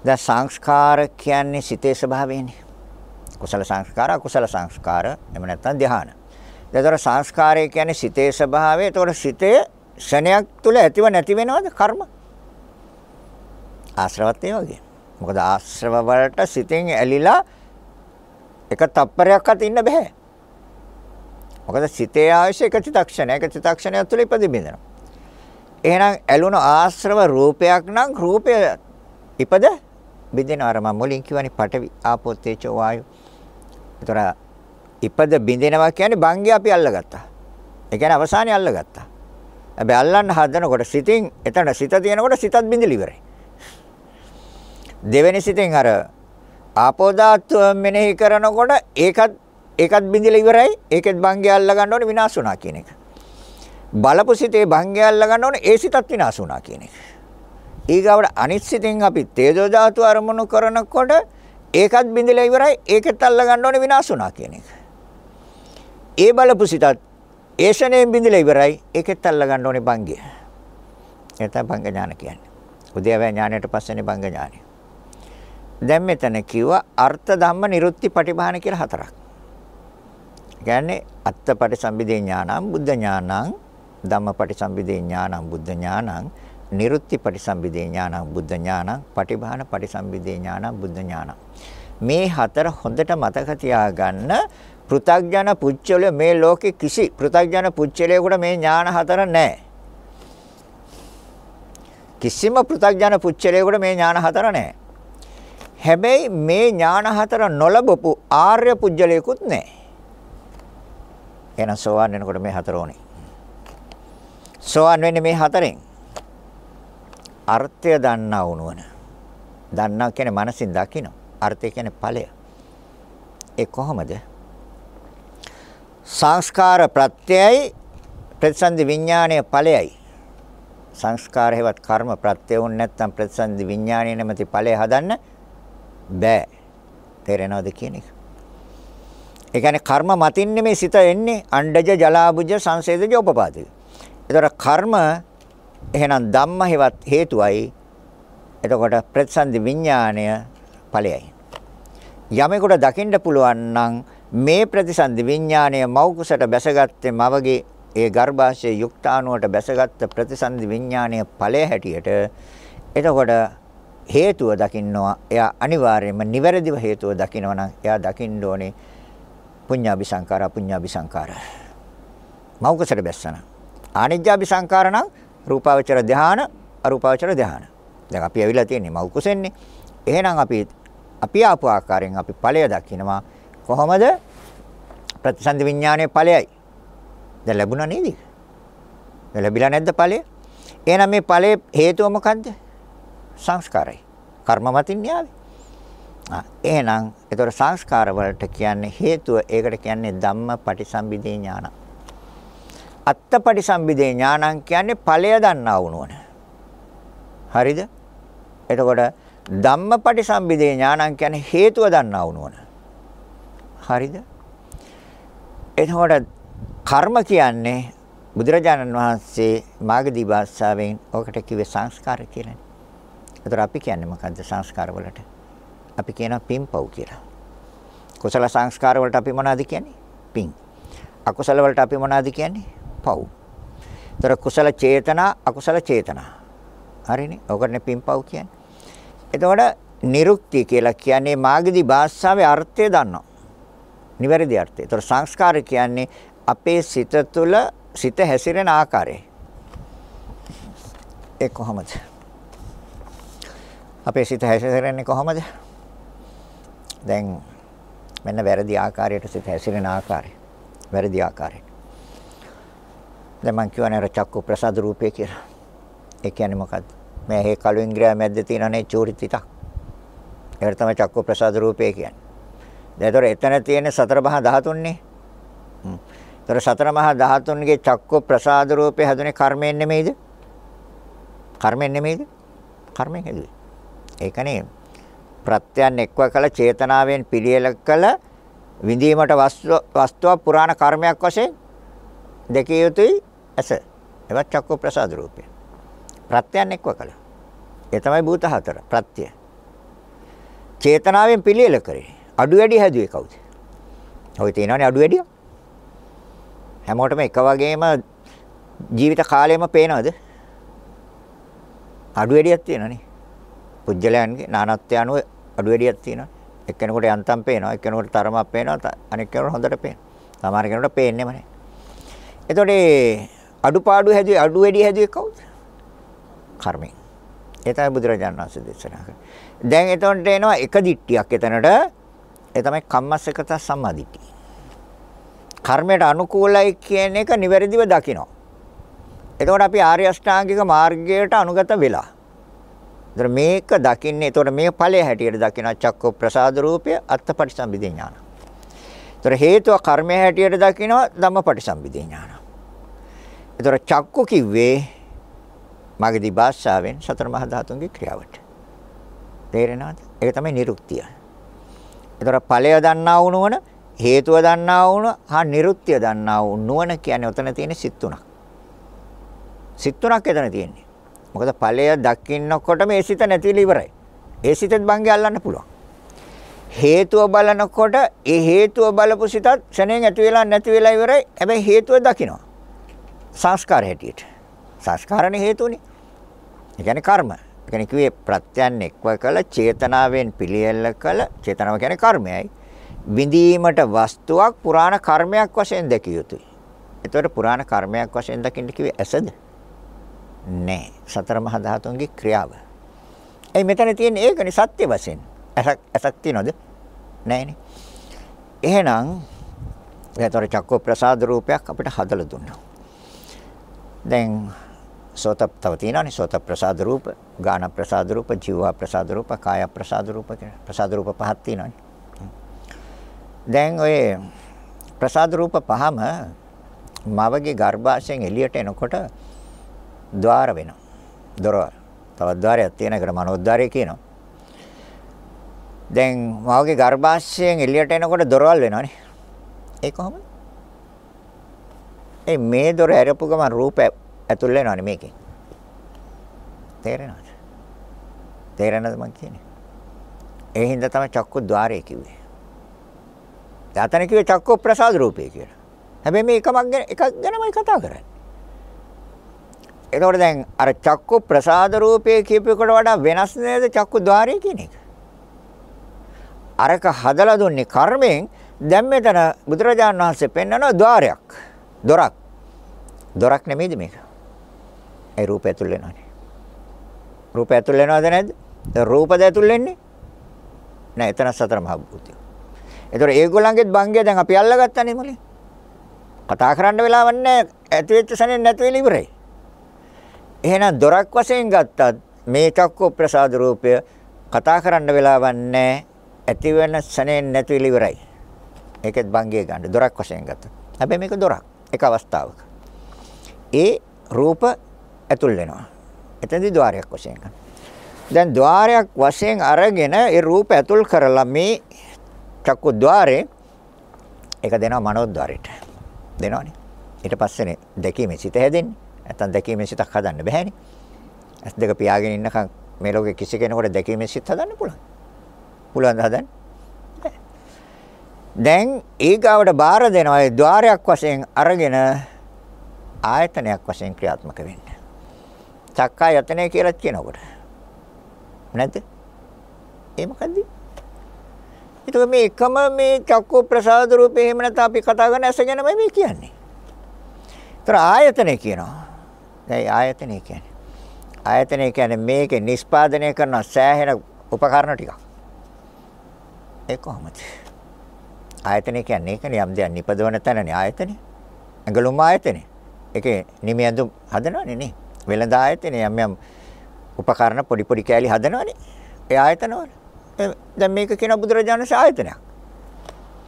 දැන් සංස්කාර කියන්නේ සිතේ ස්වභාවයනේ. කුසල සංස්කාර, අකුසල සංස්කාර, එහෙම නැත්නම් ධ්‍යාන. ඒතර සංස්කාරය කියන්නේ සිතේ ස්වභාවය. ඒතකොට සිතේ ශණයක් තුල ඇතිව නැති වෙනවද කර්ම? ආශ්‍රවත් ඒ වගේ. මොකද ආශ්‍රව වලට සිතෙන් ඇලිලා එක තප්පරයක්වත් ඉන්න බෑ. මොකද සිතේ ආයශ එක චිත්තක්ෂණය, එක චිත්තක්ෂණය තුළ ඉපදි බින්දනවා. එහෙනම් ඇලුන ආශ්‍රව රූපයක් නම් රූපය ඉපද බින්දෙන අර මම මුලින් කියවනේ පඨවි ආපෝ තේජෝ වායු. ඒතර ඉපද බින්දෙනවා කියන්නේ භංගය අපි අල්ලගත්තා. ඒ කියන්නේ අවසානයේ අල්ලගත්තා. හැබැයි අල්ලන්න හදනකොට සිතින් එතන සිත තියෙනකොට සිතත් බින්දලි ඉවරයි. දෙවෙනි සිතෙන් අර ආපෝ ධාතුව මෙනෙහි කරනකොට ඒකත් ඒකත් බින්දලා ඉවරයි. ඒකෙත් භංගය අල්ල ගන්න ඕනේ විනාශ වුණා කියන එක. බලපු සිතේ භංගය අල්ල ගන්න ඕනේ ඒ සිතත් විනාශ වුණා කියන එක. ඊගාවට අනිත් සිතෙන් අපි තේජෝ ධාතු අරමුණු කරනකොට ඒකත් බිඳලා ඉවරයි ඒකත් අල්ල ගන්න ඕනේ විනාශ වුණා කියන එක. ඒ බලපු සිතත් ඒෂණයෙන් බිඳලා ඉවරයි ඒකත් අල්ල ගන්න ඕනේ භංගය. ඒ තමයි භංග ඥාන කියන්නේ. උද්‍යවය ඥානයට පස්සේනේ භංග ඥානය. දැන් මෙතන කිව්වා අර්ථ ධම්ම නිරුත්ති පටිභාන කියලා හතරක්. කියන්නේ අත්තපටි සම්බිදේ ඥානං බුද්ධ ඥානං ධම්මපටි සම්බිදේ ඥානං බුද්ධ ඥානං නිරුත්ති පටිසම්භිදේ ඥානං බුද්ධ ඥානං පටිභාන පටිසම්භිදේ ඥානං බුද්ධ ඥානං මේ හතර හොඳට මතක තියාගන්න පෘථග්ජන පුච්චල මේ ලෝකේ කිසි පෘථග්ජන පුච්චලයකට මේ ඥාන හතර නැහැ කිසිම පෘථග්ජන පුච්චලයකට මේ ඥාන හතර නැහැ හැබැයි මේ ඥාන හතර නොලබපු ආර්ය පුජ්‍යලයකුත් නැහැ එහෙනම් සෝවන් වෙනකොට මේ හතර ඕනේ සෝවන් වෙන්නේ මේ හතරෙන්. අර්ථය දන්නා වුණවන. දන්නා කියන්නේ මනසින් දකින්න. අර්ථය කියන්නේ ඵලය. ඒ කොහොමද? සංස්කාර ප්‍රත්‍යයයි ප්‍රතිසන්දි විඥානයේ ඵලයයි. සංස්කාර හේවත් කර්ම ප්‍රත්‍ය වුන් නැත්නම් ප්‍රතිසන්දි විඥානයේ නැමැති ඵලය හදන්න බෑ. තේරෙනවද කියන එක? ඒ කියන්නේ කර්ම මතින් මේ සිත එන්නේ අණ්ඩජ ජලාබුජ සංසේදජ උපපාදික. එතකොට කර්ම එහෙනම් ධම්ම හේවත් හේතුවයි. එතකොට ප්‍රතිසන්දි විඥාණය ඵලයයි. යමෙකුට දකින්න පුළුවන් නම් මේ ප්‍රතිසන්දි විඥාණය මෞකුසට බැසගත්තේ මවගේ ඒ ගර්භාෂයේ යුක්තාණුවට බැසගත්ත ප්‍රතිසන්දි විඥාණය ඵලය හැටියට. එතකොට හේතුව දකින්නවා. එයා අනිවාර්යයෙන්ම නිවැරදිව හේතුව දකින්නවා නම් එයා දකින්න ඕනේ පුඤ්ඤාභි සංකාර අපුඤ්ඤාභි සංකාර මෞකසට බැස්සන. ආනිජ්ජාභි සංකාර නම් රූපාවචර ධාන අරූපාවචර ධාන. දැන් අපි ඇවිල්ලා තියෙන්නේ මව් කුසෙන්නේ. එහෙනම් අපි අපි ආපු ආකාරයෙන් අපි ඵලය දකිනවා. කොහොමද? ප්‍රතිසන්දි විඥානයේ ඵලයයි. දැන් ලැබුණා නේද? දැන් ලැබිලා නැද්ද ඵලය? එහෙනම් මේ ඵලයේ හේතුව මොකද්ද? සංස්කාරයි. කර්ම මතින් න්යාවේ. ආ එහෙනම් ඒතර සංස්කාර වලට කියන්නේ හේතුව ඒකට කියන්නේ ධම්ම පටිසම්භිදේ ඥාන. අත්තපටි සම්බිදේ ඥානං කියන්නේ ඵලය දන්නා වුණවන. හරිද? එතකොට ධම්මපටි සම්බිදේ ඥානං කියන්නේ හේතුව දන්නා වුණවන. හරිද? එතකොට කර්ම කියන්නේ බුදුරජාණන් වහන්සේ මාගදී භාෂාවෙන් ඔකට කිව්වේ සංස්කාර කියලා. ඒතර අපි කියන්නේ මොකද්ද සංස්කාර වලට? අපි කියනවා පින්පව් කියලා. කුසල සංස්කාර වලට අපි මොනවද කියන්නේ? පින්. අකුසල වලට අපි මොනවද කියන්නේ? පව්. ତර කුසල චේතනා අකුසල චේතනා. හරිනේ. ඔකනේ පින්පව් කියන්නේ. එතකොට නිරුක්ති කියලා කියන්නේ මාගදී භාෂාවේ අර්ථය දන්නවා. නිවැරදි අර්ථය. ඒතර සංස්කාර කියන්නේ අපේ සිත තුළ සිත හැසිරෙන ආකාරය. ඒ කොහොමද? අපේ සිත හැසිරෙන්නේ කොහොමද? දැන් මෙන්න වැරදි ආකාරයට සිත හැසිරෙන ආකාරය. වැරදි ආකාරයට. දැන් මං කියවනේ අර චක්කු ප්‍රසාද රූපේ කියලා. ඒ කියන්නේ මොකද්ද? මේ හේ කළු ඉන්ද්‍රිය මැද්දේ තියෙනනේ චූරිතිතක්. ඒකට තමයි චක්කු ප්‍රසාද රූපේ කියන්නේ. දැන් එතන තියෙන සතර මහා ධාතුන්නේ. හ්ම්. ඒතර සතර මහා ධාතුන්ගේ චක්කු ප්‍රසාද රූපේ හැදුනේ කර්මයෙන් නෙමෙයිද? කර්මයෙන් නෙමෙයිද? කර්මයෙන් හැදුවේ. ඒකනේ ප්‍රත්‍යයන් එක්ව කළ චේතනාවෙන් පිළියෙල කළ විඳීමට වස්තුව පුරාණ කර්මයක් වශයෙන් දෙකිය යුතුයි ඇස. එවත් චක්කු ප්‍රසාද රූපය. ප්‍රත්‍යයන් එක්ව කළ. ඒ තමයි භූත හතර ප්‍රත්‍ය. චේතනාවෙන් පිළියෙල කරේ. අඩු වැඩි හැදුවේ කවුද? ඔය තියෙනවනේ අඩු වැඩිය. හැමෝටම එක වගේම ජීවිත කාලෙම පේනවද? අඩු වැඩියක් තියෙනවනේ. පුජ්‍යලයන්ගේ නානත්වය අනුව අඩු වැඩියක් තියෙනවා. එක්කෙනෙකුට යන්තම් පේනවා, එක්කෙනෙකුට තරමක් පේනවා, අනෙක් කෙනෙකුට හොඳට පේනවා. සමහර කෙනෙකුට පේන්නේම නැහැ. එතකොට අඩුපාඩු හැදුවේ අඩු වැඩි හැදුවේ කවුද? කර්මයෙන්. ඒ තමයි බුදුරජාණන් වහන්සේ දේශනා කරන්නේ. දැන් එතකොට එනවා එක දිට්ටියක් එතනට. ඒ තමයි කම්මස්සකත සම්මාදිට්ඨිය. කර්මයට අනුකූලයි කියන එක නිවැරදිව දකිනවා. එතකොට අපි ආර්ය අෂ්ටාංගික මාර්ගයට අනුගත වෙලා. ඒතර මේක දකින්නේ එතකොට මේ ඵලයේ හැටියට දකින චක්ක ප්‍රසාද රූපය අත්පටිසම්භිදේ ඥාන. ඒතර හේතුව කර්මයේ හැටියට දකිනවා ධම්මපටිසම්භිදේ ඥාන. ඒතර චක්කු කිව්වේ මගදී භාෂාවෙන් සතර මහා ධාතුන්ගේ ක්‍රියාවට. තේරෙනවද? ඒක තමයි නිරුක්තිය. ඒතර ඵලය දන්නා වුණවන හේතුව දන්නා වුණ හා නිරුක්තිය දන්නා වූ නුවණ කියන්නේ ඔතන තියෙන සිත් තුනක්. සිත් තුනක් එතන තියෙන්නේ. මොකද ඵලය දකින්නකොට මේ සිත නැතිලා ඉවරයි. ඒ සිතෙත් බංගේ අල්ලන්න පුළුවන්. හේතුව බලනකොට ඒ හේතුව බලපු සිතත් ශණයෙන් ඇති වෙලා නැති වෙලා ඉවරයි. හැබැයි හේතුව දකිනවා. සංස්කාර හැටියට. සංස්කාරනේ හේතුනේ. ඒ කියන්නේ කර්ම. ඒ කියන්නේ කිව්වේ ප්‍රත්‍යයන් එක්ව කළ චේතනාවෙන් පිළියෙල කළ චේතනාව කියන්නේ කර්මයයි. විඳීමට වස්තුවක් පුරාණ කර්මයක් වශයෙන් දැකිය යුතුයි. එතකොට පුරාණ කර්මයක් වශයෙන් දකින්න කිව්වේ ඇසද? නෑ. සතර මහා ධාතුන්ගේ ක්‍රියාව. ඒ මෙතන තියෙන ඒකනේ සත්‍ය වශයෙන්. ඇසක් ඇසක් තියනවද? නෑනේ. එහෙනම් ඒතර චක්ක ප්‍රසාද රූපයක් අපිට හදලා දුන්නා. දැන් සෝත තව තියෙනවානේ සෝත ප්‍රසාද රූප, ගාන ප්‍රසාද රූප, જીව ප්‍රසාද රූප, කාය ප්‍රසාද රූප කියලා ප්‍රසාද රූප පහක් තියෙනවානේ. දැන් ඔය ප්‍රසාද රූප පහම මවගේ ගර්භාෂයෙන් එළියට එනකොට ద్వාර වෙනවා. දොරවල්. තවත් ద్వාරයක් තියෙන එකට මනෝද්වාරය කියනවා. දැන් මවගේ ගර්භාෂයෙන් එළියට එනකොට දොරවල් වෙනවනේ. ඒ කොහොමද? ඒ මේ දොර ඇරපු ගමන් රූප ඇතුල් වෙනවනේ මේකෙන්. තේරෙනවද? තේරෙනවද මං කියන්නේ? ඒ හින්දා තමයි චක්කු ద్వාරය කිව්වේ. දාතන කිව්වේ චක්කු ප්‍රසාද රූපය කියලා. හැබැයි මේ එකමක් ගැන එකක් ගැනමයි කතා කරන්නේ. එතකොට දැන් අර චක්කු ප්‍රසාද රූපය කියපේකට වඩා වෙනස් නේද චක්කු ద్వාරය කියන එක? අරක හදලා දුන්නේ කර්මයෙන් දැන් මෙතන බුදුරජාණන් වහන්සේ පෙන්වන ద్వාරයක්. දොරක්. දොරක් නෙමෙයිද මේක? ඒ රූපය ඇතුල් වෙනවනේ. රූපය ඇතුල් වෙනවද නැද්ද? රූපද ඇතුල් වෙන්නේ? නෑ එතන සතර මහා භූතය. ඒතකොට ඒගොල්ලන්ගෙත් භංගය දැන් අපි අල්ලගත්තනේ මොලේ. කතා කරන්න වෙලාවක් නැහැ. ඇති වෙච්ච සනේ නැති වෙලා ඉවරයි. එහෙනම් දොරක් වශයෙන් ගත්තත් මේ චක්ක ප්‍රසාද රූපය කතා කරන්න වෙලාවක් නැහැ. ඇති වෙන සනේ නැති වෙලා ඉවරයි. ඒකෙත් භංගය ගන්න දොරක් වශයෙන් ගත්තා. හැබැයි මේක දොරක්. එක අවස්ථාවක. ඒ රූප ඇතුල් වෙනවා. එතෙන්දී ద్వාරයක් වශයෙන් දැන් ద్వාරයක් වශයෙන් අරගෙන ඒ රූප ඇතුල් කරලා මේ චක්කු ద్వාරේ ඒක දෙනවා මනෝ ద్వාරයට. දෙනවනේ. ඊට පස්සේනේ දැකීමේ සිත හැදෙන්නේ. නැත්තම් දැකීමේ සිතක් හදන්න බෑනේ. ඇස් දෙක පියාගෙන ඉන්නකම් මේ ලෝකේ කිසි කෙනෙකුට දැකීමේ සිත හදන්න පුළුවන්. පුළුවන් හදන්න. දැන් ඊගාවට බාර දෙනවා ඒ ద్వාරයක් වශයෙන් අරගෙන ආයතනයක් වශයෙන් ක්‍රියාත්මක වෙන්න. චක්කායතනය කියලා කියනකොට. නැද්ද? ඒ මොකද්ද? ඒක මේ එකම මේ චක්කු ප්‍රසාද රූපේ එහෙම නැත්නම් අපි කතා කරන ඇස ගැනමයි මේ කියන්නේ. ඒතර ආයතනය කියනවා. දැන් ආයතනය කියන්නේ ආයතනය කියන්නේ මේකේ නිස්පාදනය කරන සෑහෙන උපකරණ ටිකක්. ඒ කොහොමද? ආයතනය කියන්නේ ඒකනේ යම් දෙයක් නිපදවන තැනනේ ආයතනය. ඇඟලුම් ආයතනය. ඒකේ නිමි ඇඳුම් හදනවනේ නේ. වෙළඳ ආයතනය යම් යම් උපකරණ පොඩි පොඩි කෑලි හදනවනේ. ඒ ආයතනවල. දැන් මේක කියන බුදුරජාණන්සේ ආයතනයක්.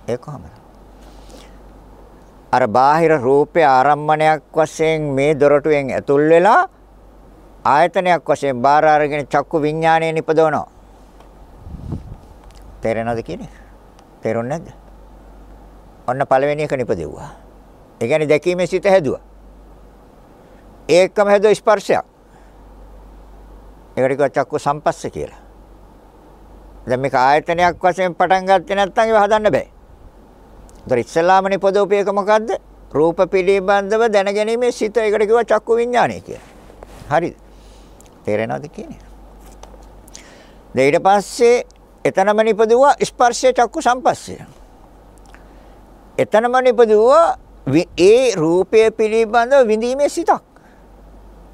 ඒ කොහොමද? අර බාහිර රූපේ ආරම්මණයක් වශයෙන් මේ දොරටුවෙන් ඇතුල් වෙලා ආයතනයක් වශයෙන් බාර අරගෙන චක්කු විඥානය නිපදවනවා. තේරෙනවද කියන්නේ? තේරුන්නේ නැද්ද? ඔන්න පළවෙනි එක නිපදෙව්වා. ඒ කියන්නේ දැකීමේ සිත හැදුවා. ඒකම හැදුව ස්පර්ශයක්. ඒකට කිව්වා චක්කු සම්පස්ස කියලා. දැන් මේක ආයතනයක් වශයෙන් පටන් ගත්තේ නැත්නම් ඒව හදන්න බෑ. ඒතර ඉස්සලාම නිපදෝපේ එක මොකද්ද? රූප පිළිබඳව දැනගැනීමේ සිත. ඒකට කිව්වා චක්කු විඥානය කියලා. හරිද? තේරෙනවද කියන්නේ? දැන් ඊට පස්සේ එතනම නිපදුවා ස්පර්ශය චක්කු සම්පස්සය. එතනම නිපදුවා ඒ රූපය පිළිබඳව විඳීමේ සිතක්.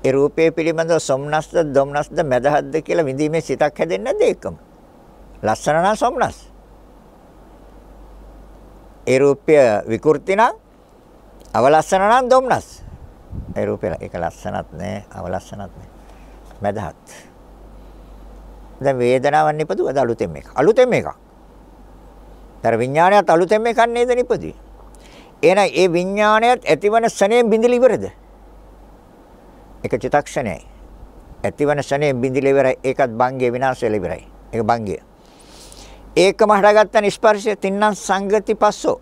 ඒ රූපය පිළිබඳව සොම්නස්ද දොම්නස්ද මදහද්ද කියලා විඳීමේ සිතක් හැදෙන්නේ නැද්ද ඒකම? ලස්සන නම් සොම්නස්. ඒ රූපය විකෘති නම් අවලස්සන නම් දොම්නස්. ඒ රූපය ඒක ලස්සනත් නෑ අවලස්සනත් නෑ. මදහත්. දැන් වේදනාවක් නිපදුවද අලුතෙන් මේක. අලුතෙන් මේක. තර විඥානයත් අලුතෙන් මේකක් නේද නිපදුවේ. එහෙනම් ඒ විඥානයත් ඇතිවන ශනේ බිඳිලි ඉවරද? එක චිතක්ෂණයයි. ඇතිවන ශනේ බිඳිලි ඉවරයි. ඒකත් භංගයේ විනාශ වෙලා ඉවරයි. ඒක භංගය. ඒකම හටගත්ත ස්පර්ශය තින්නම් සංගති පස්සෝ.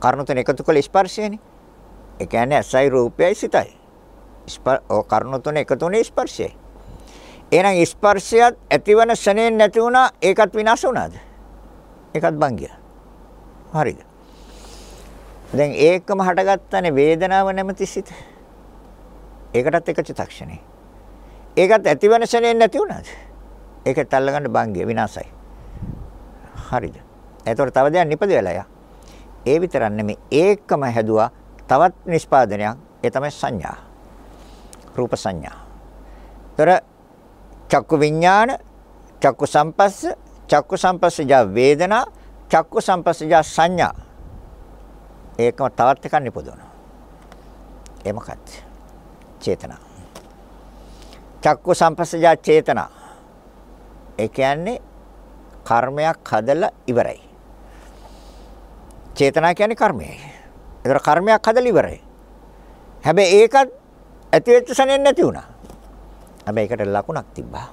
කර්ණ තුන එකතු කළ ස්පර්ශයනේ. ඒ කියන්නේ අසයි රූපයයි සිතයි. ස්පර්ශ කර්ණ තුන එකතු වුණේ ස්පර්ශයයි. එහෙනම් ස්පර්ශයත් ඇතිවන ශනේ නැති වුණා ඒකත් විනාශ වුණාද? ඒකත් භංගය. හරිද? දැන් ඒකම හටගත්තනේ වේදනාව නැමැති සිත. ඒකටත් එක චිත්තක්ෂණේ. ඒකත් ඇතිවන ශනේ නැති වුණාද? ඒකත් අල්ලගන්න භංගය විනාශයි. හරිද? එතකොට තව දෙයක් නිපද වෙලා යා. ඒ විතරක් නෙමෙයි ඒකම හැදුවා තවත් නිෂ්පාදනයක් ඒ තමයි සංඥා. රූප සංඥා. ତර චක්කු විඥාන, චක්කු සම්පස්ස, චක්කු සම්පස්සජා වේදනා, චක්කු සම්පස්සජා සංඥා. ඒකම තවත් එකක් නිපදවනවා. ඒ මොකක්ද? චේතනා. චක්කු සම්පස්සජා චේතනා. ඒ කියන්නේ කර්මයක් හදලා ඉවරයි. චේතනා කියන්නේ කර්මයයි. ඒතර කර්මයක් හදලා ඉවරයි. හැබැයි ඒකත් ඇති වෙච්ච සනෙන් නැති වුණා. හැබැයි ඒකට ලකුණක් තිබ්බා.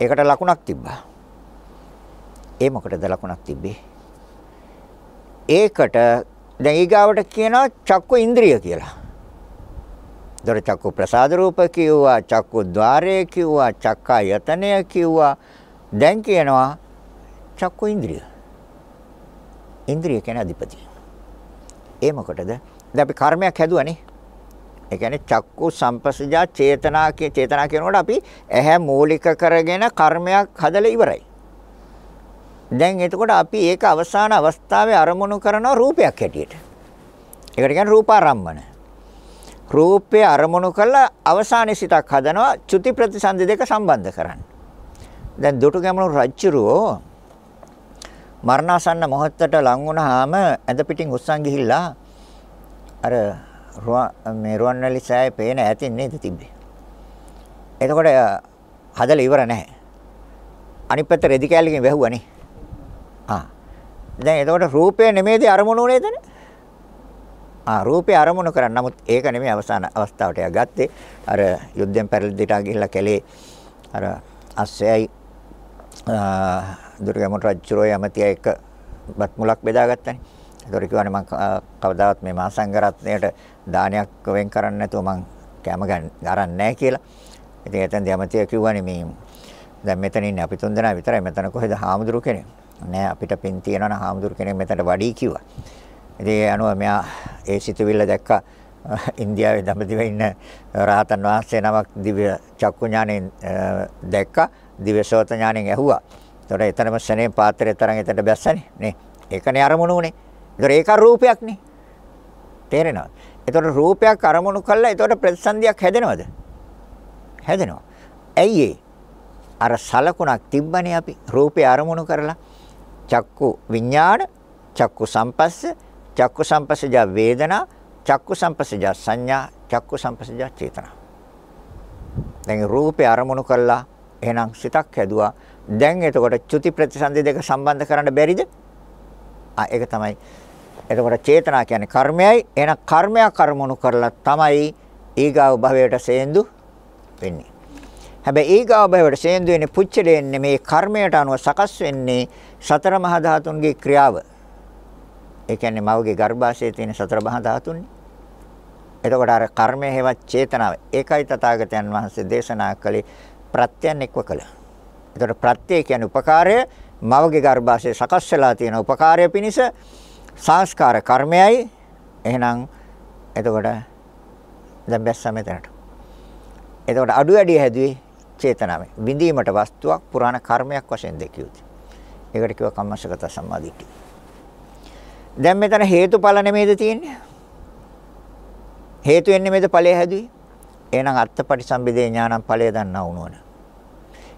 ඒකට ලකුණක් තිබ්බා. ඒ මොකටද ලකුණක් තිබ්බේ? ඒකට දැන් ඊගාවට කියනවා චක්කු ඉන්ද්‍රිය කියලා. දොර චක්කු ප්‍රසාද රූප කිව්වා, චක්කු ద్వාරය කිව්වා, චක්කායතනය කිව්වා. දැන් කියනවා චක්කු ඉන්ද්‍රිය. ඉන්ද්‍රිය කියන්නේ අධිපති. ඒ මොකටද? දැන් අපි කර්මයක් හැදුවනේ. ඒ කියන්නේ චක්කු සම්පස්සජා චේතනා කිය චේතනා කියනකොට අපි ඇහැ මූලික කරගෙන කර්මයක් හදලා ඉවරයි. දැන් එතකොට අපි ඒක අවසාන අවස්ථාවේ අරමුණු කරන රූපයක් හැටියට. ඒකට කියන්නේ රූපාරම්මන. රූපේ අරමුණු කළා අවසානයේ සිතක් හදනවා චුති ප්‍රතිසන්දි දෙක සම්බන්ධ කරන්න. දැන් දුටු ගැමුණු රජ්ජුරෝ මරණාසන්න මොහොතට ලං වුණාම ඇඳ පිටින් උස්සන් ගිහිල්ලා අර මේ රුවන්වැලි සෑය පේන ඈතින් නේද තිබ්බේ. එතකොට හදලා ඉවර නැහැ. අනිත් පැත්ත රෙදි කෑල්ලකින් වැහුවානේ. ආ. දැන් එතකොට රූපය නෙමෙයිද අරමුණු නේද? ආ රූපේ අරමුණු කරන්නේ. නමුත් ඒක නෙමෙයි අවසාන අවස්ථාවට යා ගත්තේ. අර යුද්ධෙන් පෙරලිදිට ගිහිල්ලා කැලේ අර අස්සයයි දුර්ගමුණ රජුරෝ යමතිය එක බත් මුලක් බෙදාගත්තනේ. ඒතකොට කිව්වනේ මම කවදාවත් මේ මාසංගරත්නයට දානයක් වෙන් කරන්නේ නැතුව මං කැම ගන්න අරන් නැහැ කියලා. ඉතින් එතෙන් යමතිය කිව්වනේ මේ දැන් මෙතන ඉන්නේ අපි තුන්දෙනා විතරයි. මෙතන කොහෙද හාමුදුරු කෙනෙක්? නෑ අපිට පින් තියනවනම් හාමුදුරු කෙනෙක් මෙතනට වඩී කිව්වා. ඉතින් ඒ අනුව මෙයා ඒ සිතුවිල්ල දැක්කා <laughs> ඉන්දියාවේ දඹදිවේ ඉන්න රාතන් වහන්සේ නමක් දිව්‍ය චක්කු ඥාණයෙන් දැක්කා දිව්‍ය සෝත ඥාණයෙන් ඇහුවා. ඒතකොට එතනම ශනේ පාත්‍රය තරම් එතනට බැස්සනේ නේ. ඒකනේ අරමුණු උනේ. ඒතකොට ඒක රූපයක් නේ. තේරෙනවද? ඒතකොට රූපයක් අරමුණු කළා ඒතකොට ප්‍රතිසන්දියක් හැදෙනවද? හැදෙනවා. ඇයි ඒ? අර සලකුණක් තිබ්බනේ අපි රූපේ අරමුණු කරලා චක්කු විඥාන, චක්කු සම්පස්ස, චක්කු සම්පස්සජ වේදනා, චක්කු සම්පස්සජ සංඥා, චක්කු සම්පස්සජ චේතනා. දැන් රූපේ අරමුණු කරලා එහෙනම් සිතක් හැදුවා. දැන් එතකොට චුති ප්‍රතිසන්දි දෙක සම්බන්ධ කරන්න බැරිද? ආ ඒක තමයි. එතකොට චේතනා කියන්නේ කර්මයයි. එහෙනම් කර්මයක් අරමුණු කරලා තමයි ඊගාව භවයට සේන්දු වෙන්නේ. හැබැයි ඊගාව භවයට සේන්දු වෙන්නේ පුච්චලෙන්නේ මේ කර්මයට අනුව සකස් වෙන්නේ සතර මහා ධාතුන්ගේ ක්‍රියාව. ඒ කියන්නේ මවගේ ගර්භාෂයේ තියෙන සතර මහා ධාතුන්නේ. එතකොට අර කර්මය හේවත් චේතනාව. ඒකයි තථාගතයන් වහන්සේ දේශනා කළේ ප්‍රත්‍යයන් එක්ව කළ. එතකොට ප්‍රත්‍ය කියන්නේ උපකාරය මවගේ ගර්භාෂයේ සකස් වෙලා තියෙන උපකාරය පිණිස සංස්කාර කර්මයයි. එහෙනම් එතකොට දැන් බැස්සා මෙතනට. එතකොට අඩු වැඩි හැදුවේ චේතනාවෙන්. විඳීමට වස්තුවක් පුරාණ කර්මයක් වශයෙන් දෙකියුත්. ඒකට කිව්වා කම්මස්සගත සම්මාදිට්ඨිය. දැන් මෙතන හේතුඵල නෙමෙයිද තියෙන්නේ? හේතු වෙන්නේ මේද ඵලය හැදුවේ? එහෙනම් අත්තපටිසම්භිදේ ඥානම් ඵලය දන්නා වුණොන.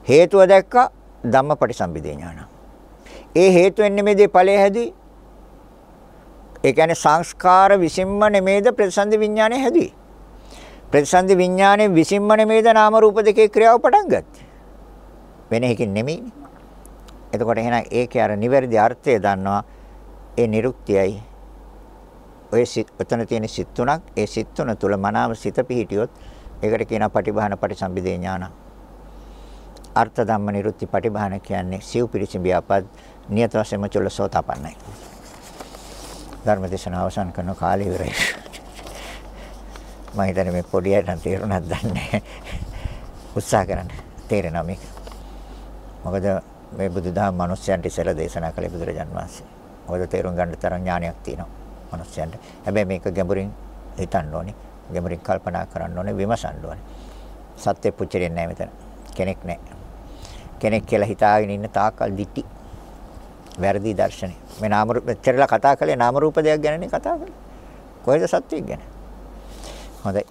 හේතුව දැක්කා ධම්මපටිසම්භිදේ ඥානම්. ඒ හේතු වෙන්නේ මේද ඵලය හැදුවේ? ඒ කියන්නේ සංස්කාර විසින්ම නෙමෙයිද ප්‍රතිසන්දි විඥානය හැදුවේ? ප්‍රතිසන්දි විඥානයේ විසින්ම නෙමෙයිද නාම රූප දෙකේ ක්‍රියාව පටන් ගත්තේ? වෙන එකකින් නෙමෙයිනේ. එතකොට එහෙනම් ඒකේ අර නිවැරදි අර්ථය දන්නවා ඒ නිරුක්තියයි ඔය සිත් ඔතන තියෙන සිත් තුනක් ඒ සිත් තුන තුල මනාව සිත පිහිටියොත් ඒකට කියනවා පටිභාන පටිසම්භිදේ ඥාන. අර්ථ ධම්ම නිරුත්ති පටිභාන කියන්නේ සිව් පිරිසිඹියාපත් නියත වශයෙන්ම චුල්ලසෝතපන්නයි. ධර්ම දේශන අවසන් කරන කාලය ඉවරයි. මම හිතන්නේ මේ පොඩියට නම් තේරුණාද දන්නේ උත්සාහ කරන්න තේරෙනවා මේක. මොකද මේ බුදුදහම මිනිස්යන්ට ඉස්සෙල්ලා දේශනා කළේ බුදුරජාන් වහන්සේ. මොකද තේරුම් ගන්න තරම් ඥානයක් තියෙනවා. මනුස්සයන්ට. හැබැයි මේක ගැඹුරින් හිතන්න ඕනේ. ගැඹුරින් කල්පනා කරන්න ඕනේ, විමසන්න ඕනේ. සත්‍ය පුච්චරෙන්නේ නැහැ මෙතන. කෙනෙක් නැහැ. කෙනෙක් කියලා හිතාගෙන ඉන්න තාකල් දිටි. වැරදි දර්ශනේ. මේ නාම රූප මෙච්චරලා කතා කළේ නාම රූප දෙයක් ගැනනේ කතා කළේ. කොහෙද සත්‍යයක් ගැන? හොඳයි.